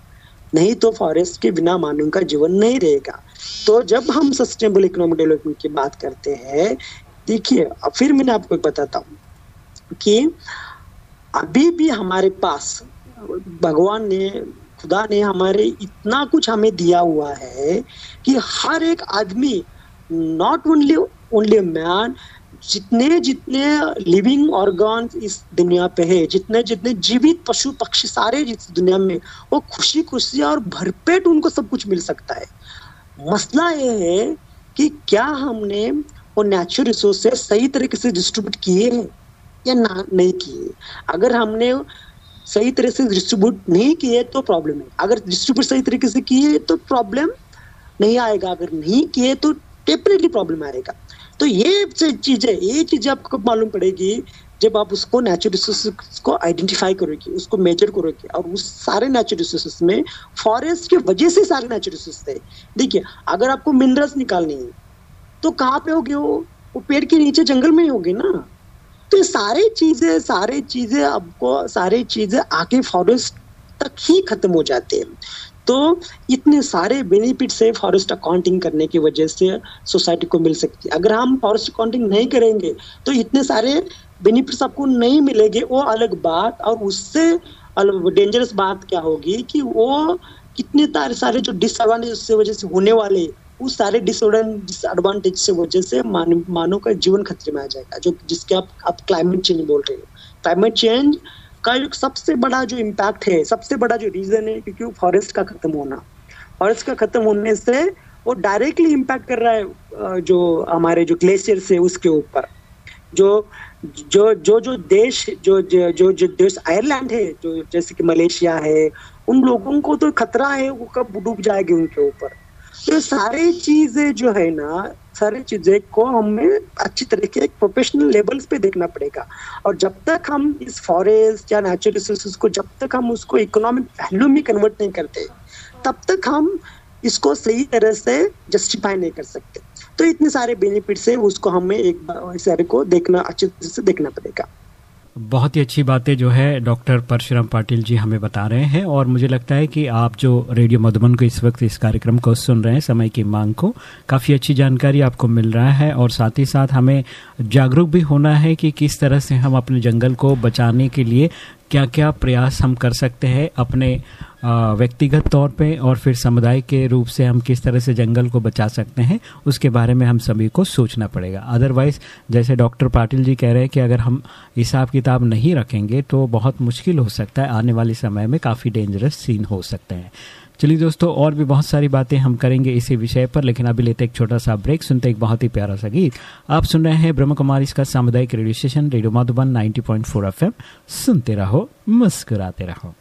नहीं तो फॉरेस्ट के बिना मानव का जीवन नहीं रहेगा। तो जब हम सस्टेनेबल इकोनॉमिक डेवलपमेंट की बात करते हैं, देखिए फिर मैंने आपको बताता हूँ कि अभी भी हमारे पास भगवान ने, खुदा ने हमारे इतना कुछ हमें दिया हुआ है कि हर एक आदमी नॉट ओनली ओनली मैन जितने जितने लिविंग ऑर्गन इस दुनिया पे है, जितने जितने जीवित पशु पक्षी सारे जिस दुनिया में, वो खुशी खुशी और भरपेट उनको सब कुछ मिल सकता है। मसला ये है कि क्या हमने वो नेचुरल रिसोर्स सही तरीके से डिस्ट्रीब्यूट किए हैं या ना, नहीं किए अगर हमने सही तरह से डिस्ट्रीब्यूट नहीं किए तो प्रॉब्लम है। अगर डिस्ट्रीब्यूट सही तरीके से किए तो प्रॉब्लम नहीं आएगा। अगर नहीं किए तो डेफिनेटली प्रॉब्लम आएगा। तो ये चीज़ ये चीज़ आपको मालूम पड़ेगी जब आप उसको नेचुरल रिसोर्सेज को आइडेंटिफाई करोगे, उसको मेजर करोगे और उस सारे नेचुरल रिसोर्सेज में फॉरेस्ट की वजह से सारे नेचुरल रिसोर्स है देखिए, अगर आपको मिनरल्स निकालनी है तो कहाँ पे होगे वो? वो पेड़ के नीचे जंगल में ही होगे ना। तो ये सारी चीज़ें सारी चीज़ें आपको, सारी चीज़ें आके फॉरेस्ट तक ही खत्म हो जाते हैं। तो इतने सारे बेनिफिट से फॉरेस्ट अकाउंटिंग करने की वजह से सोसाइटी को मिल सकती है। अगर हम फॉरेस्ट अकाउंटिंग नहीं करेंगे तो इतने सारे बेनिफिट्स आपको नहीं मिलेंगे। वो अलग बात और उससे डेंजरस बात क्या होगी कि वो कितने सारे जो डिसएडवांटेज उससे वजह से होने वाले, उस सारे डिसएडवांटेज से वजह से मानव का जीवन खतरे में आ जाएगा, जो जिसके आप आप क्लाइमेट चेंज बोल रहे हो। क्लाइमेट चेंज का जो सबसे बड़ा जो इम्पैक्ट है सबसे बड़ा जो रीजन है क्योंकि फॉरेस्ट का खत्म होना। फॉरेस्ट का खत्म होने से वो डायरेक्टली इम्पैक्ट कर रहा है जो हमारे जो ग्लेशियर से उसके ऊपर। जो जो जो जो देश जो जो जो, जो देश आयरलैंड है जो जैसे कि मलेशिया है उन लोगों को तो खतरा है वो कब डूब जाएगी उनके ऊपर। तो सारी चीज़ें जो है ना, सारी चीज़ें को हमें अच्छी तरीके एक प्रोफेशनल लेवल्स पे देखना पड़ेगा। और जब तक हम इस फॉरेस्ट या नेचुरल रिसोर्सेज को, जब तक हम उसको इकोनॉमिक वैल्यू में कन्वर्ट नहीं करते, तब तक हम इसको सही तरह से जस्टिफाई नहीं कर सकते। तो इतने सारे बेनिफिट है, उसको हमें एक बार सारे को देखना, अच्छी तरह से देखना पड़ेगा। बहुत ही अच्छी बातें जो है डॉक्टर परशुराम पाटिल जी हमें बता रहे हैं और मुझे लगता है कि आप जो रेडियो मधुबन को इस वक्त इस कार्यक्रम को सुन रहे हैं, समय की मांग को, काफ़ी अच्छी जानकारी आपको मिल रहा है और साथ ही साथ हमें जागरूक भी होना है कि किस तरह से हम अपने जंगल को बचाने के लिए क्या क्या प्रयास हम कर सकते हैं अपने व्यक्तिगत तौर पे और फिर समुदाय के रूप से हम किस तरह से जंगल को बचा सकते हैं, उसके बारे में हम सभी को सोचना पड़ेगा। अदरवाइज़ जैसे डॉक्टर पाटिल जी कह रहे हैं कि अगर हम हिसाब किताब नहीं रखेंगे तो बहुत मुश्किल हो सकता है, आने वाले समय में काफ़ी डेंजरस सीन हो सकते हैं। चलिए दोस्तों, और भी बहुत सारी बातें हम करेंगे इसी विषय पर, लेकिन अभी लेते एक छोटा सा ब्रेक, सुनते एक बहुत ही प्यारा सा गीत। आप सुन रहे हैं ब्रह्म कुमारी इसका सामुदायिक radio station, radio Madhuban 90.4 FM सुनते रहो, मुस्कुराते रहो।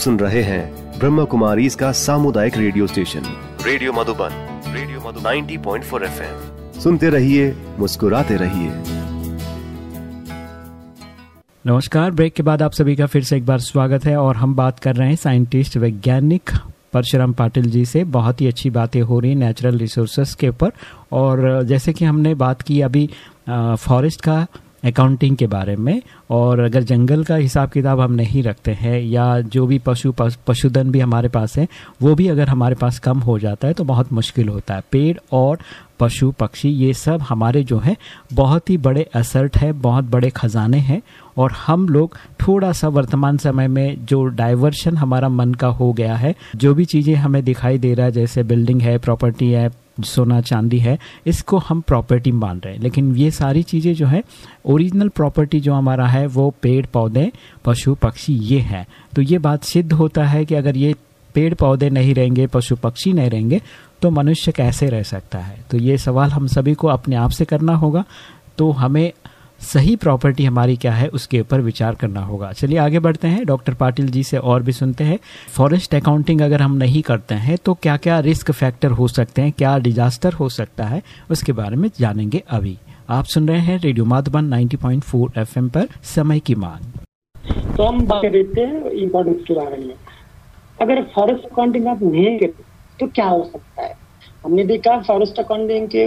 सुन रहे हैं ब्रह्म कुमारी इसका सामुदायिक radio station. Radio Madhuban radio Madhu 90.4 FM. सुनते रहिए मुस्कुराते रहिए। नमस्कार ब्रेक के बाद आप सभी का फिर से एक बार स्वागत है और हम बात कर रहे हैं साइंटिस्ट वैज्ञानिक परशुराम पाटिल जी से। बहुत ही अच्छी बातें हो रही हैं नेचुरल रिसोर्सेस के ऊपर। और जैसे कि हमने बात की अभी फॉरेस्ट का अकाउंटिंग के बारे में, और अगर जंगल का हिसाब किताब हम नहीं रखते हैं, या जो भी पशु पशुधन भी हमारे पास है, वो भी अगर हमारे पास कम हो जाता है तो बहुत मुश्किल होता है। पेड़ और पशु, पक्षी, ये सब हमारे जो है, बहुत ही बड़े असर्ट है, बहुत बड़े खजाने हैं, और हम लोग थोड़ा सा वर्तमान समय में जो डाइवर्शन हमारा मन का हो गया है, जो भी चीज़ें हमें दिखाई दे रहा है, जैसे बिल्डिंग है प्रॉपर्टी है सोना चांदी है, इसको हम प्रॉपर्टी मान रहे हैं। लेकिन ये सारी चीज़ें जो है ओरिजिनल प्रॉपर्टी जो हमारा है, वो पेड़, पौधे, पशु, पक्षी, ये है। तो ये बात सिद्ध होता है कि अगर ये पेड़, पौधे नहीं रहेंगे, पशु, पक्षी नहीं रहेंगे तो मनुष्य कैसे रह सकता है? तो ये सवाल हम सभी को अपने आप से करना होगा। तो हमें सही प्रॉपर्टी हमारी क्या है, उसके ऊपर विचार करना होगा। चलिए आगे बढ़ते हैं। डॉक्टर पाटिल जी से और भी सुनते हैं। फॉरेस्ट अकाउंटिंग अगर हम नहीं करते हैं तो क्या क्या रिस्क फैक्टर हो सकते हैं, क्या डिजास्टर हो सकता है, उसके बारे में जानेंगे अभी। आप सुन रहे हैं रेडियो माधुबन 90.4 एफएम पर, समय की मांग। तो हम बात देते हैं इम्पोर्टेंस के बारे में। अगर फॉरेस्ट अकाउंटिंग आप नहीं करते तो क्या हो सकता है? हमने देखा फॉरेस्ट अकाउंटिंग के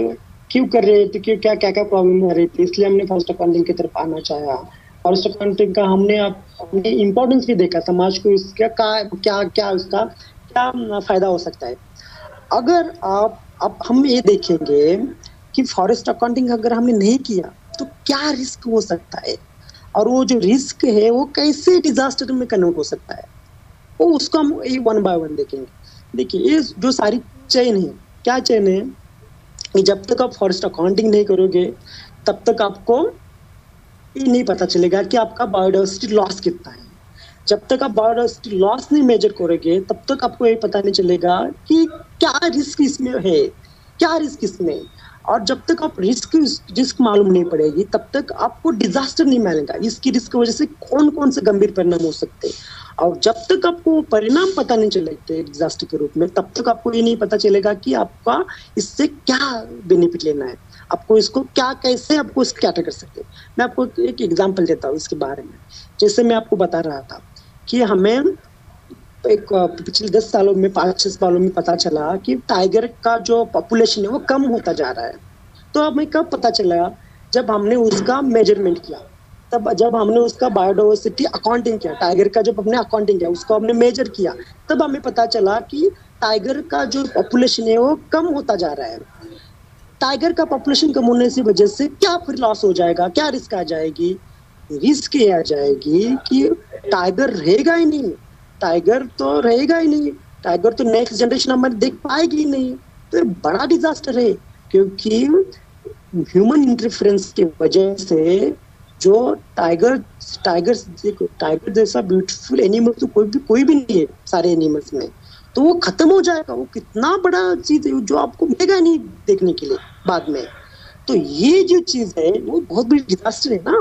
क्यों कर रहे थे? क्यों, क्या क्या क्या प्रॉब्लम आ रही थी? इसलिए हमने फॉरेस्ट अकाउंटिंग की तरफ़ आना चाहा। फॉरेस्ट अकाउंटिंग का हमने अपने इम्पोर्टेंस भी देखा समाज को इसका क्या क्या उसका, क्या फ़ायदा हो सकता है। अगर आप, अब हम ये देखेंगे कि फॉरेस्ट अकाउंटिंग अगर हमने नहीं किया तो क्या रिस्क हो सकता है? और वो जो रिस्क है, वो कैसे डिजास्टर में कन्वर्ट हो सकता है? वो उसको हम वन बाय वन देखेंगे। देखिए, ये जो सारी चेन है, क्या चेन है? जब तक आप फॉरेस्ट अकाउंटिंग नहीं करोगे, तब तक आपको ये नहीं पता चलेगा कि आपका बायोडाइवर्सिटी लॉस कितना है। जब तक आप बायोडाइवर्सिटी लॉस नहीं मेजर करोगे, तब तक आपको ये पता नहीं चलेगा कि क्या रिस्क इसमें है, क्या रिस्क इसमें। और जब तक आप रिस्क रिस्क मालूम नहीं पड़ेगी, तब तक आपको डिजास्टर नहीं मिलेगा। इसकी रिस्क की वजह से कौन कौन से गंभीर परिणाम हो सकते हैं। और जब तक आपको परिणाम पता नहीं चलेते डिजास्टर के रूप में, तब तक आपको ये नहीं पता चलेगा कि आपका इससे क्या बेनिफिट लेना है। आपको इसको क्या, कैसे आपको इसको क्या कर सकते मैं आपको एक एग्ज़ाम्पल देता हूँ इसके बारे में। जैसे मैं आपको बता रहा था कि हमें एक पिछले दस सालों में, पाँच, छह सालों में पता चला कि टाइगर का जो पॉपुलेशन है वो कम होता जा रहा है। तो हमें कब पता चला? जब हमने उसका मेज़रमेंट किया। तब जब हमने उसका बायोडाइवर्सिटी अकाउंटिंग किया टाइगर का जब हमने अकाउंटिंग किया, उसको हमने मेजर किया, तब हमें पता चला कि टाइगर का जो पॉपुलेशन है वो कम होता जा रहा है। टाइगर का पॉपुलेशन कम होने की वजह से क्या फिर लॉस हो जाएगा? क्या रिस्क आ जाएगी? रिस्क ये आ जाएगी कि टाइगर रहेगा ही नहीं। टाइगर तो रहेगा ही नहीं। टाइगर तो नेक्स्ट जनरेशन हमारे देख पाएगी ही नहीं। तो बड़ा डिजास्टर है, क्योंकि ह्यूमन इंटरफेरेंस की वजह से जो टाइगर टाइगर देखो टाइगर जैसा ब्यूटीफुल एनिमल तो कोई भी कोई भी नहीं है सारे एनिमल्स में। तो वो खत्म हो जाएगा। वो कितना बड़ा चीज़ है जो आपको मिलेगा नहीं देखने के लिए बाद में। तो ये जो चीज़ है, वो बहुत बड़ी डिजास्टर है ना।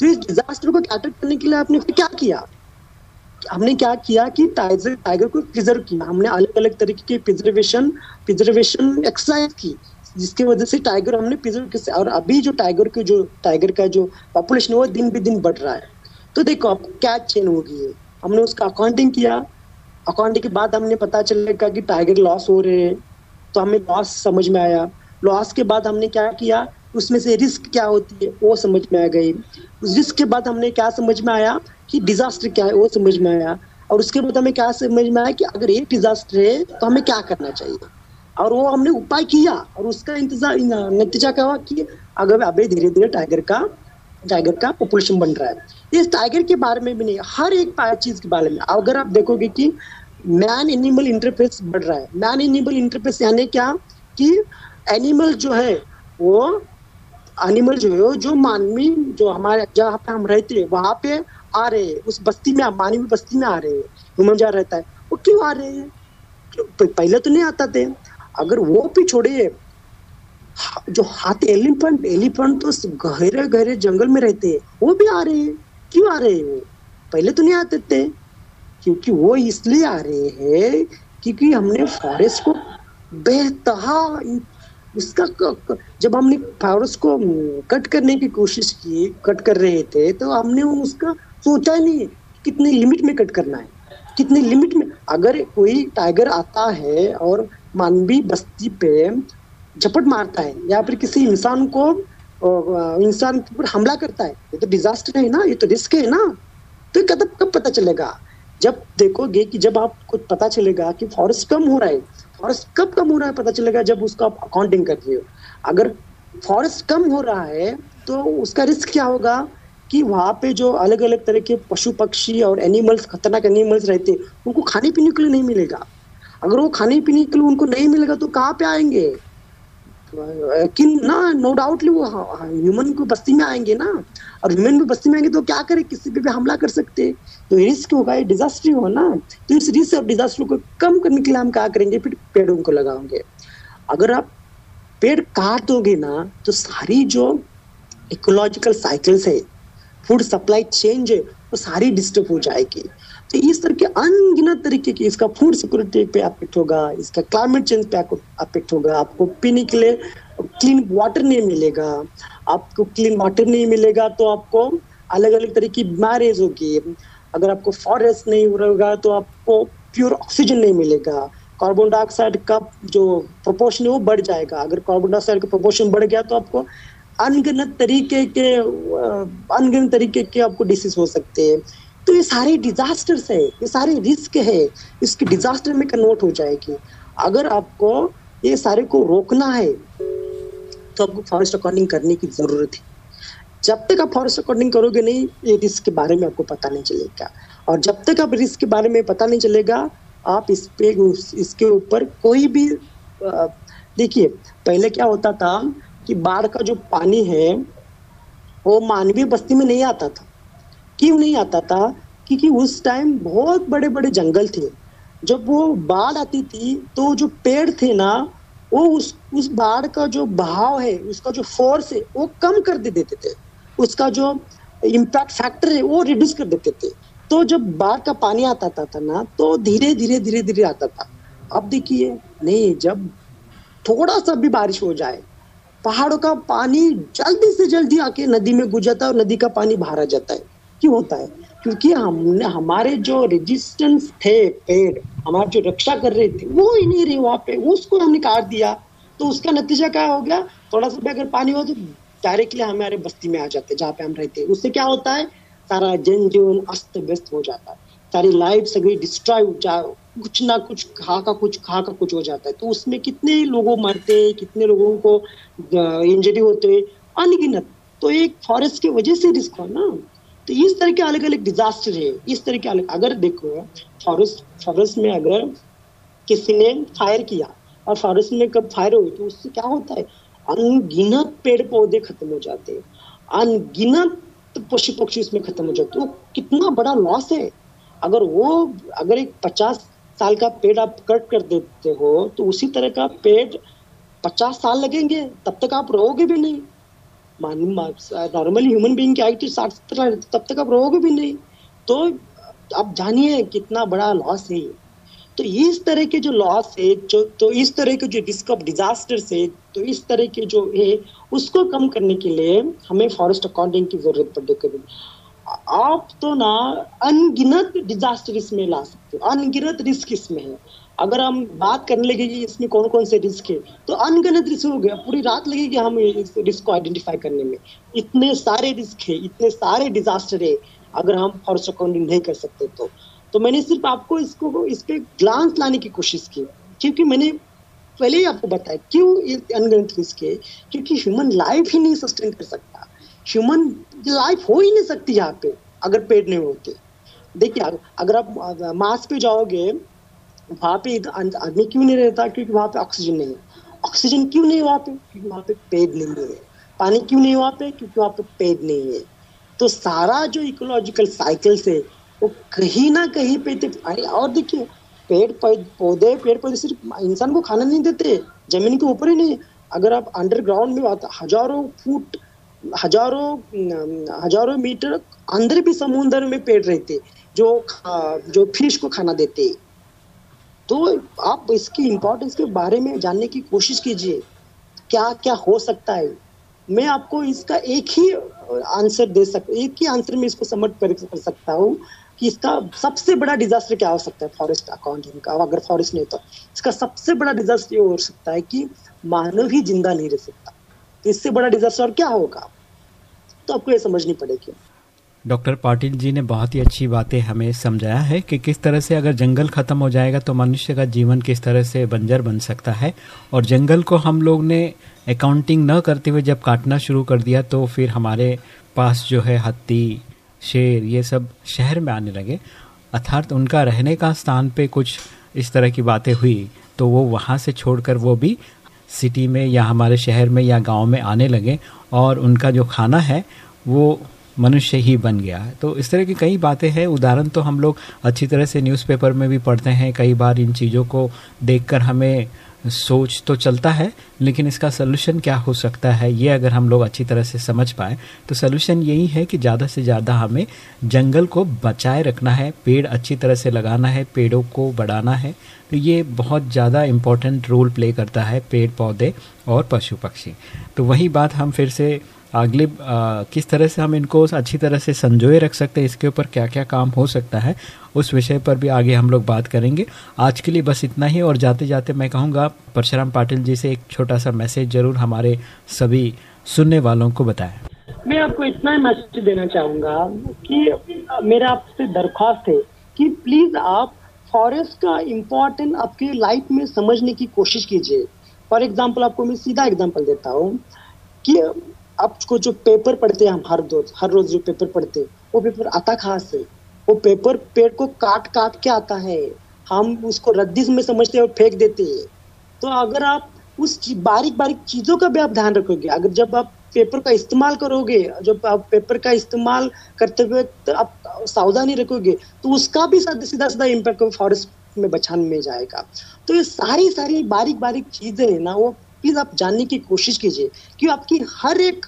तो इस डिजास्टर को कैटर करने के लिए आपने क्या किया? हमने क्या किया कि टाइगर टाइगर को प्रिजर्व किया। हमने अलग अलग तरीके की प्रिजर्वेशन प्रिजर्वेशन एक्सरसाइज की, जिसकी वजह से टाइगर हमने प्रिजर्व किया। और अभी जो टाइगर के जो टाइगर का जो पॉपुलेशन है, वो दिन ब दिन बढ़ रहा है। तो देखो आपको क्या चेन हो गई है? हमने उसका अकाउंटिंग किया। अकाउंटिंग के बाद हमने पता चलेगा कि टाइगर लॉस हो रहे हैं। तो हमें लॉस समझ में आया। लॉस के बाद हमने क्या किया? उसमें से रिस्क क्या होती है, वो समझ में आ गई। उस रिस्क के बाद हमने क्या समझ में आया कि डिजास्टर क्या है, वो समझ में आया। और उसके बाद हमें क्या समझ में आया कि अगर एक डिजास्टर है तो हमें क्या करना चाहिए? और वो हमने उपाय किया और उसका इंतज़ार नतीजा क्या हुआ कि अगर अभी धीरे धीरे टाइगर का टाइगर का पॉपुलेशन बन रहा है। इस टाइगर के बारे में भी नहीं हर एक चीज़ के बारे में, अगर आप देखोगे कि मैन एनिमल इंटरफेस बढ़ रहा है। मैन एनिमल इंटरफेस यानी क्या कि एनिमल जो है, वो एनिमल जो है जो मानवी, जो हमारे, जहाँ पे हम रहते हैं, वहाँ पे आ रहे हैं। उस बस्ती में, मानवी बस्ती में आ रहे हैं। ह्यूमन जहाँ रहता है। वो क्यों आ रहे हैं? पहले तो नहीं आता थे। अगर वो भी छोड़े जो हाथी, एलिफेंट एलिफेंट तो गहरे गहरे जंगल में रहते हैं। वो भी आ रहे हैं। क्यों आ रहे हैं? वो पहले तो नहीं आते थे। क्योंकि वो इसलिए आ रहे हैं क्योंकि हमने फॉरेस्ट को बेतहा उसका जब हमने फॉरेस्ट को कट करने की कोशिश की कट कर रहे थे तो हमने उसका सोचा ही नहीं कितने लिमिट में कट करना है। कितने लिमिट में, अगर कोई टाइगर आता है और मानवी बस्ती पे झपट मारता है, या फिर किसी इंसान को इंसान के ऊपर हमला करता है, ये तो डिजास्टर है ना, ये तो रिस्क है ना तो कब कब पता चलेगा? जब देखोगे कि जब आपको पता चलेगा कि फॉरेस्ट कम हो रहा है फॉरेस्ट कब कम हो रहा है पता चलेगा जब उसका आप अकाउंटिंग कर रहे हो। अगर फॉरेस्ट कम हो रहा है तो उसका रिस्क क्या होगा कि वहाँ पे जो अलग अलग तरह के पशु पक्षी और एनिमल्स खतरनाक एनिमल्स रहते हैं, उनको खाने पीने के लिए नहीं मिलेगा। अगर वो खाने पीने के लिए उनको नहीं मिलेगा तो कहाँ पे आएँगे? कि ना नो डाउटली वो ह्यूमन को बस्ती में आएँगे ना। और ह्यूमन भी बस्ती में आएँगे तो क्या करे? किसी पे भी हमला कर सकते तो रिस्क होगा, ये डिजास्टर हो ना। तो इस रिस्क और डिजास्टर को कम करने के लिए हम क्या करेंगे? फिर पेड़ों को लगाओगे अगर आप पेड़ काट दोगे ना तो सारी जो इकोलॉजिकल साइकिल्स है फ़ूड सप्लाई चेंज है, वो सारी डिस्टर्ब हो जाएगी। तो इस तरह के अनगिनत तरीके की इसका फ़ूड सिक्योरिटी पे अफेक्ट होगा, इसका क्लाइमेट चेंज पे अफेक्ट होगा। आपको पीने के लिए क्लीन वाटर नहीं मिलेगा। आपको क्लीन वाटर नहीं मिलेगा तो आपको अलग अलग तरह की बीमारीज होगी। अगर आपको फॉरेस्ट नहीं होगा तो आपको प्योर ऑक्सीजन नहीं मिलेगा। कार्बन डाइऑक्साइड का जो प्रोपोर्शन है वो बढ़ जाएगा। अगर कार्बन डाइऑक्साइड का प्रोपोर्शन बढ़ गया तो आपको अनगिनत तरीके के अनगिनत तरीके के आपको डिसीज हो सकते हैं। तो ये सारे डिजास्टर्स है, ये सारे रिस्क है, इसके डिजास्टर में कन्वर्ट हो जाएगी। अगर आपको ये सारे को रोकना है तो आपको फॉरेस्ट अकॉर्डिंग करने की ज़रूरत है। जब तक आप फॉरेस्ट अकॉर्डिंग करोगे नहीं, ये रिस्क के बारे में आपको पता नहीं चलेगा। और जब तक आप रिस्क के बारे में पता नहीं चलेगा, आप इस पे, इसके ऊपर कोई भी देखिए, पहले क्या होता था कि बाढ़ का जो पानी है, वो मानवीय बस्ती में नहीं आता था। क्यों नहीं आता था? क्योंकि उस टाइम बहुत बड़े बड़े जंगल थे। जब वो बाढ़ आती थी तो जो पेड़ थे ना वो उस उस बाढ़ का जो बहाव है उसका जो फोर्स है वो कम कर दे देते थे। उसका जो इम्पैक्ट फैक्टर है वो रिड्यूस कर देते थे। तो जब बाढ़ का पानी आता था, था ना तो धीरे धीरे धीरे धीरे आता था। अब देखिए नहीं जब थोड़ा सा भी बारिश हो जाए पहाड़ों का पानी जल्दी से जल्दी आके नदी में जाता है और नदी का पानी बाहर आ जाता है। क्यों होता है? क्योंकि हमने हमारे जो रेजिस्टेंस थे पेड़ हमारे जो रक्षा कर रहे थे, वो ही नहीं रहे वहाँ पे। उसको हमने काट दिया। तो उसका नतीजा क्या हो गया? थोड़ा सा भी अगर पानी हो तो डायरेक्टली हमारे बस्ती में आ जाते जहाँ पे हम रहते हैं। उससे क्या होता है? सारा जनजीवन अस्त व्यस्त हो जाता है। सारी लाइफ सभी डिस्ट्रॉय कुछ ना कुछ, खा का कुछ, खा का कुछ हो जाता है। तो उसमें कितने लोगों मरते हैं, कितने लोगों को इंजरी होते हैं, अनगिनत। तो एक फॉरेस्ट की वजह से रिस्क हो ना। तो इस तरह के अलग अलग डिजास्टर है। इस तरह के अलग, अगर देखो फॉरेस्ट फॉरेस्ट में अगर किसी ने फायर किया और फॉरेस्ट में कब फायर हुई तो उससे क्या होता है? अनगिनत पेड़ पौधे खत्म हो जाते हैं। अनगिनत पशु पक्षी उसमें खत्म हो जाते वो कितना बड़ा लॉस है। अगर वो, अगर एक पचास साल का पेड़ आप कट कर देते हो तो उसी तरह का पेड़ पचास साल लगेंगे। तब तक आप रहोगे भी नहीं। नॉर्मली ह्यूमन बीइंग की आयु साठ सत्तर तब तक आप रहोगे भी नहीं। तो आप जानिए कितना बड़ा लॉस है तो इस तरह के जो लॉस है, जो तो इस तरह के जो रिस्क ऑफ़ डिजास्टर है तो इस तरह के जो है, उसको कम करने के लिए हमें फॉरेस्ट अकाउंटिंग की ज़रूरत पड़े कभी। आप तो ना अनगिनत डिजास्टर इसमें ला सकते हो, अनगिनत रिस्क इसमें है। अगर हम बात करने लगे कि इसमें कौन कौन से रिस्क है तो अनगिनत रिस्क हो गया। पूरी रात लगेगी हम इस रिस्क को आइडेंटिफाई करने में। इतने सारे रिस्क है, इतने सारे डिजास्टर है, अगर हम फॉरेस्ट अकाउंटिंग नहीं कर सकते तो। तो मैंने सिर्फ़ आपको इसको, इस पे ग्लांस लाने की कोशिश की, क्योंकि मैंने पहले ही आपको बताया, क्यों अनगिनत रिस्क है? क्योंकि ह्यूमन लाइफ ही नहीं सस्टेन कर सकता। ह्यूमन लाइफ हो ही नहीं सकती यहाँ पे, अगर पेड़ नहीं होते। देखिए, अगर आप मास पे जाओगे वहाँ पे आदमी क्यों नहीं रहता? क्योंकि वहाँ पे ऑक्सीजन नहीं है। ऑक्सीजन क्यों नहीं वहाँ पे? क्योंकि वहाँ पे पेड़ नहीं है। पानी क्यों नहीं वहाँ पे? क्योंकि वहाँ पे पेड़ नहीं है। तो सारा जो इकोलॉजिकल साइकिल से वो कहीं ना कहीं पे थे। और देखिए, पेड़ पौधे पेड़ पौधे सिर्फ़ इंसान को खाना नहीं देते, ज़मीन के ऊपर ही नहीं। अगर आप अंडरग्राउंड में हज़ारों फुट, हज़ारों हज़ारों मीटर अंदर भी समुद्र में पेड़ रहते, जो जो फ़िश को खाना देते। तो आप इसकी इम्पोर्टेंस के बारे में जानने की कोशिश कीजिए। क्या क्या हो सकता है? मैं आपको इसका एक ही आंसर दे सक, एक ही आंसर में इसको समझ कर सकता हूँ कि इसका सबसे बड़ा डिजास्टर क्या हो सकता है फॉरेस्ट अकाउंटिंग का? अगर फॉरेस्ट नहीं तो। इसका सबसे बड़ा डिजास्टर ये हो सकता है कि मानव ही ज़िंदा नहीं रह सकता। इससे बड़ा डिजास्टर और क्या होगा? तो आपको ये समझनी पड़ेगी। डॉक्टर पाटिल जी ने बहुत ही अच्छी बातें हमें समझाया है कि किस तरह से अगर जंगल खत्म हो जाएगा तो मनुष्य का जीवन किस तरह से बंजर बन सकता है। और जंगल को हम लोग ने अकाउंटिंग न करते हुए जब काटना शुरू कर दिया तो फिर हमारे पास जो है हत्ती, शेर, ये सब शहर में आने लगे। अर्थात उनका रहने का स्थान पे कुछ इस तरह की बातें हुई तो वो वहाँ से छोड़कर वो भी सिटी में या हमारे शहर में या गाँव में आने लगे। और उनका जो खाना है, वो मनुष्य ही बन गया। है तो इस तरह की कई बातें हैं। उदाहरण तो हम लोग अच्छी तरह से न्यूज़पेपर में भी पढ़ते हैं। कई बार इन चीज़ों को देखकर हमें सोच तो चलता है, लेकिन इसका सोल्यूशन क्या हो सकता है, ये अगर हम लोग अच्छी तरह से समझ पाए तो सोल्यूशन यही है कि ज़्यादा से ज़्यादा हमें जंगल को बचाए रखना है, पेड़ अच्छी तरह से लगाना है, पेड़ों को बढ़ाना है। तो ये बहुत ज़्यादा इम्पोर्टेंट रोल प्ले करता है पेड़, पौधे और पशु पक्षी। तो वही बात हम फिर से अगले किस तरह से हम इनको अच्छी तरह से संजोए रख सकते हैं, इसके ऊपर क्या क्या काम हो सकता है, उस विषय पर भी आगे हम लोग बात करेंगे। आज के लिए बस इतना ही, और जाते जाते मैं कहूँगा, परशुराम पाटिल जी से एक छोटा सा मैसेज ज़रूर हमारे सभी सुनने वालों को बताएँ। मैं आपको इतना ही मैसेज देना चाहूँगा कि मेरा आपसे दरख्वास्त है कि प्लीज़ आप फॉरेस्ट का इम्पोर्टेंट आपके लाइफ में समझने की कोशिश कीजिए। फॉर एग्ज़ाम्पल आपको मैं सीधा एग्ज़ाम्पल देता हूँ कि आपको जो पेपर पढ़ते हैं हम हर रोज हर रोज जो पेपर पढ़ते हैं, वो पेपर आता कहाँ से? वो पेपर पेड़ को काट काट के आता है। हम उसको रद्दी में समझते हैं और फेंक देते हैं। तो अगर आप उस बारीक बारीक चीज़ों का भी आप ध्यान रखोगे, अगर जब आप पेपर का इस्तेमाल करोगे, जब आप पेपर का इस्तेमाल करते हुए तो आप सावधानी रखोगे तो उसका भी सीधा सीधा इम्पैक्ट फॉरेस्ट में बचाने में जाएगा। तो ये सारी सारी बारीक बारीक चीज़ें है ना, वो प्लीज़ आप जानने की कोशिश कीजिए कि आपकी हर एक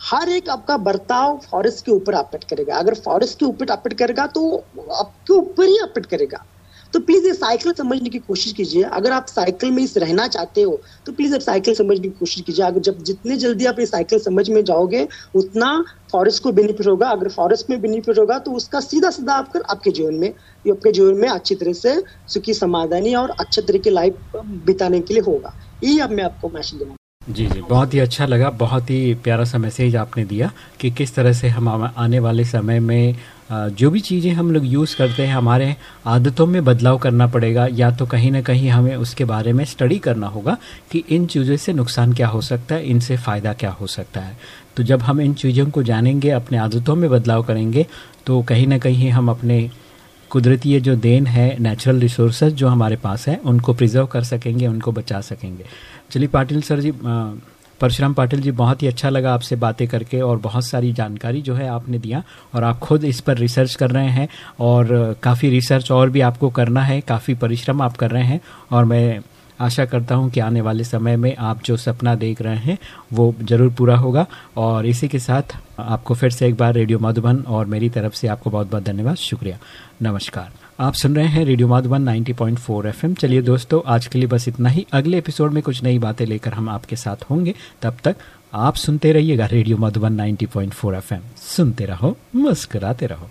हर एक आपका बर्ताव फॉरेस्ट के ऊपर अपेट करेगा। अगर फॉरेस्ट के ऊपर अपेट करेगा तो आपके ऊपर ही अपेट करेगा। तो प्लीज़ ये साइकिल समझने की कोशिश कीजिए। अगर आप साइकिल में इस रहना चाहते हो तो प्लीज़ आप साइकिल समझने की कोशिश कीजिए। अगर जब जितने जल्दी आप ये साइकिल समझ में जाओगे, उतना फॉरेस्ट को बेनिफिट होगा। अगर फॉरेस्ट में बेनिफिट होगा तो उसका सीधा सीधा आपकर आपके जीवन में, आपके जीवन में अच्छी तरह से सुखी, समाधानी और अच्छे तरीके लाइफ बिताने के लिए होगा। यही अब मैं आपको मैसेज देना जी जी। बहुत ही अच्छा लगा, बहुत ही प्यारा सा मैसेज आपने दिया कि किस तरह से हम आने वाले समय में जो भी चीज़ें हम लोग यूज़ करते हैं, हमारे आदतों में बदलाव करना पड़ेगा, या तो कहीं ना कहीं हमें उसके बारे में स्टडी करना होगा कि इन चीज़ों से नुकसान क्या हो सकता है, इनसे फ़ायदा क्या हो सकता है। तो जब हम इन चीज़ों को जानेंगे, अपने आदतों में बदलाव करेंगे तो कहीं ना कहीं हम अपने कुदरती जो देन है नेचुरल रिसोर्स जो हमारे पास है, उनको प्रिजर्व कर सकेंगे, उनको बचा सकेंगे। चलिए पाटिल सर जी परशुराम पाटिल जी, बहुत ही अच्छा लगा आपसे बातें करके और बहुत सारी जानकारी जो है आपने दिया और आप खुद इस पर रिसर्च कर रहे हैं और काफ़ी रिसर्च और भी आपको करना है, काफ़ी परिश्रम आप कर रहे हैं और मैं आशा करता हूँ कि आने वाले समय में आप जो सपना देख रहे हैं वो ज़रूर पूरा होगा और इसी के साथ आपको फिर से एक बार रेडियो मधुबन और मेरी तरफ़ से आपको बहुत बहुत धन्यवाद, शुक्रिया, नमस्कार। आप सुन रहे हैं रेडियो माधुबन 90.4 एफएम। चलिए दोस्तों, आज के लिए बस इतना ही। अगले एपिसोड में कुछ नई बातें लेकर हम आपके साथ होंगे। तब तक आप सुनते रहिएगा रेडियो मधुबन 90.4 एफएम। सुनते रहो, मुस्कराते रहो।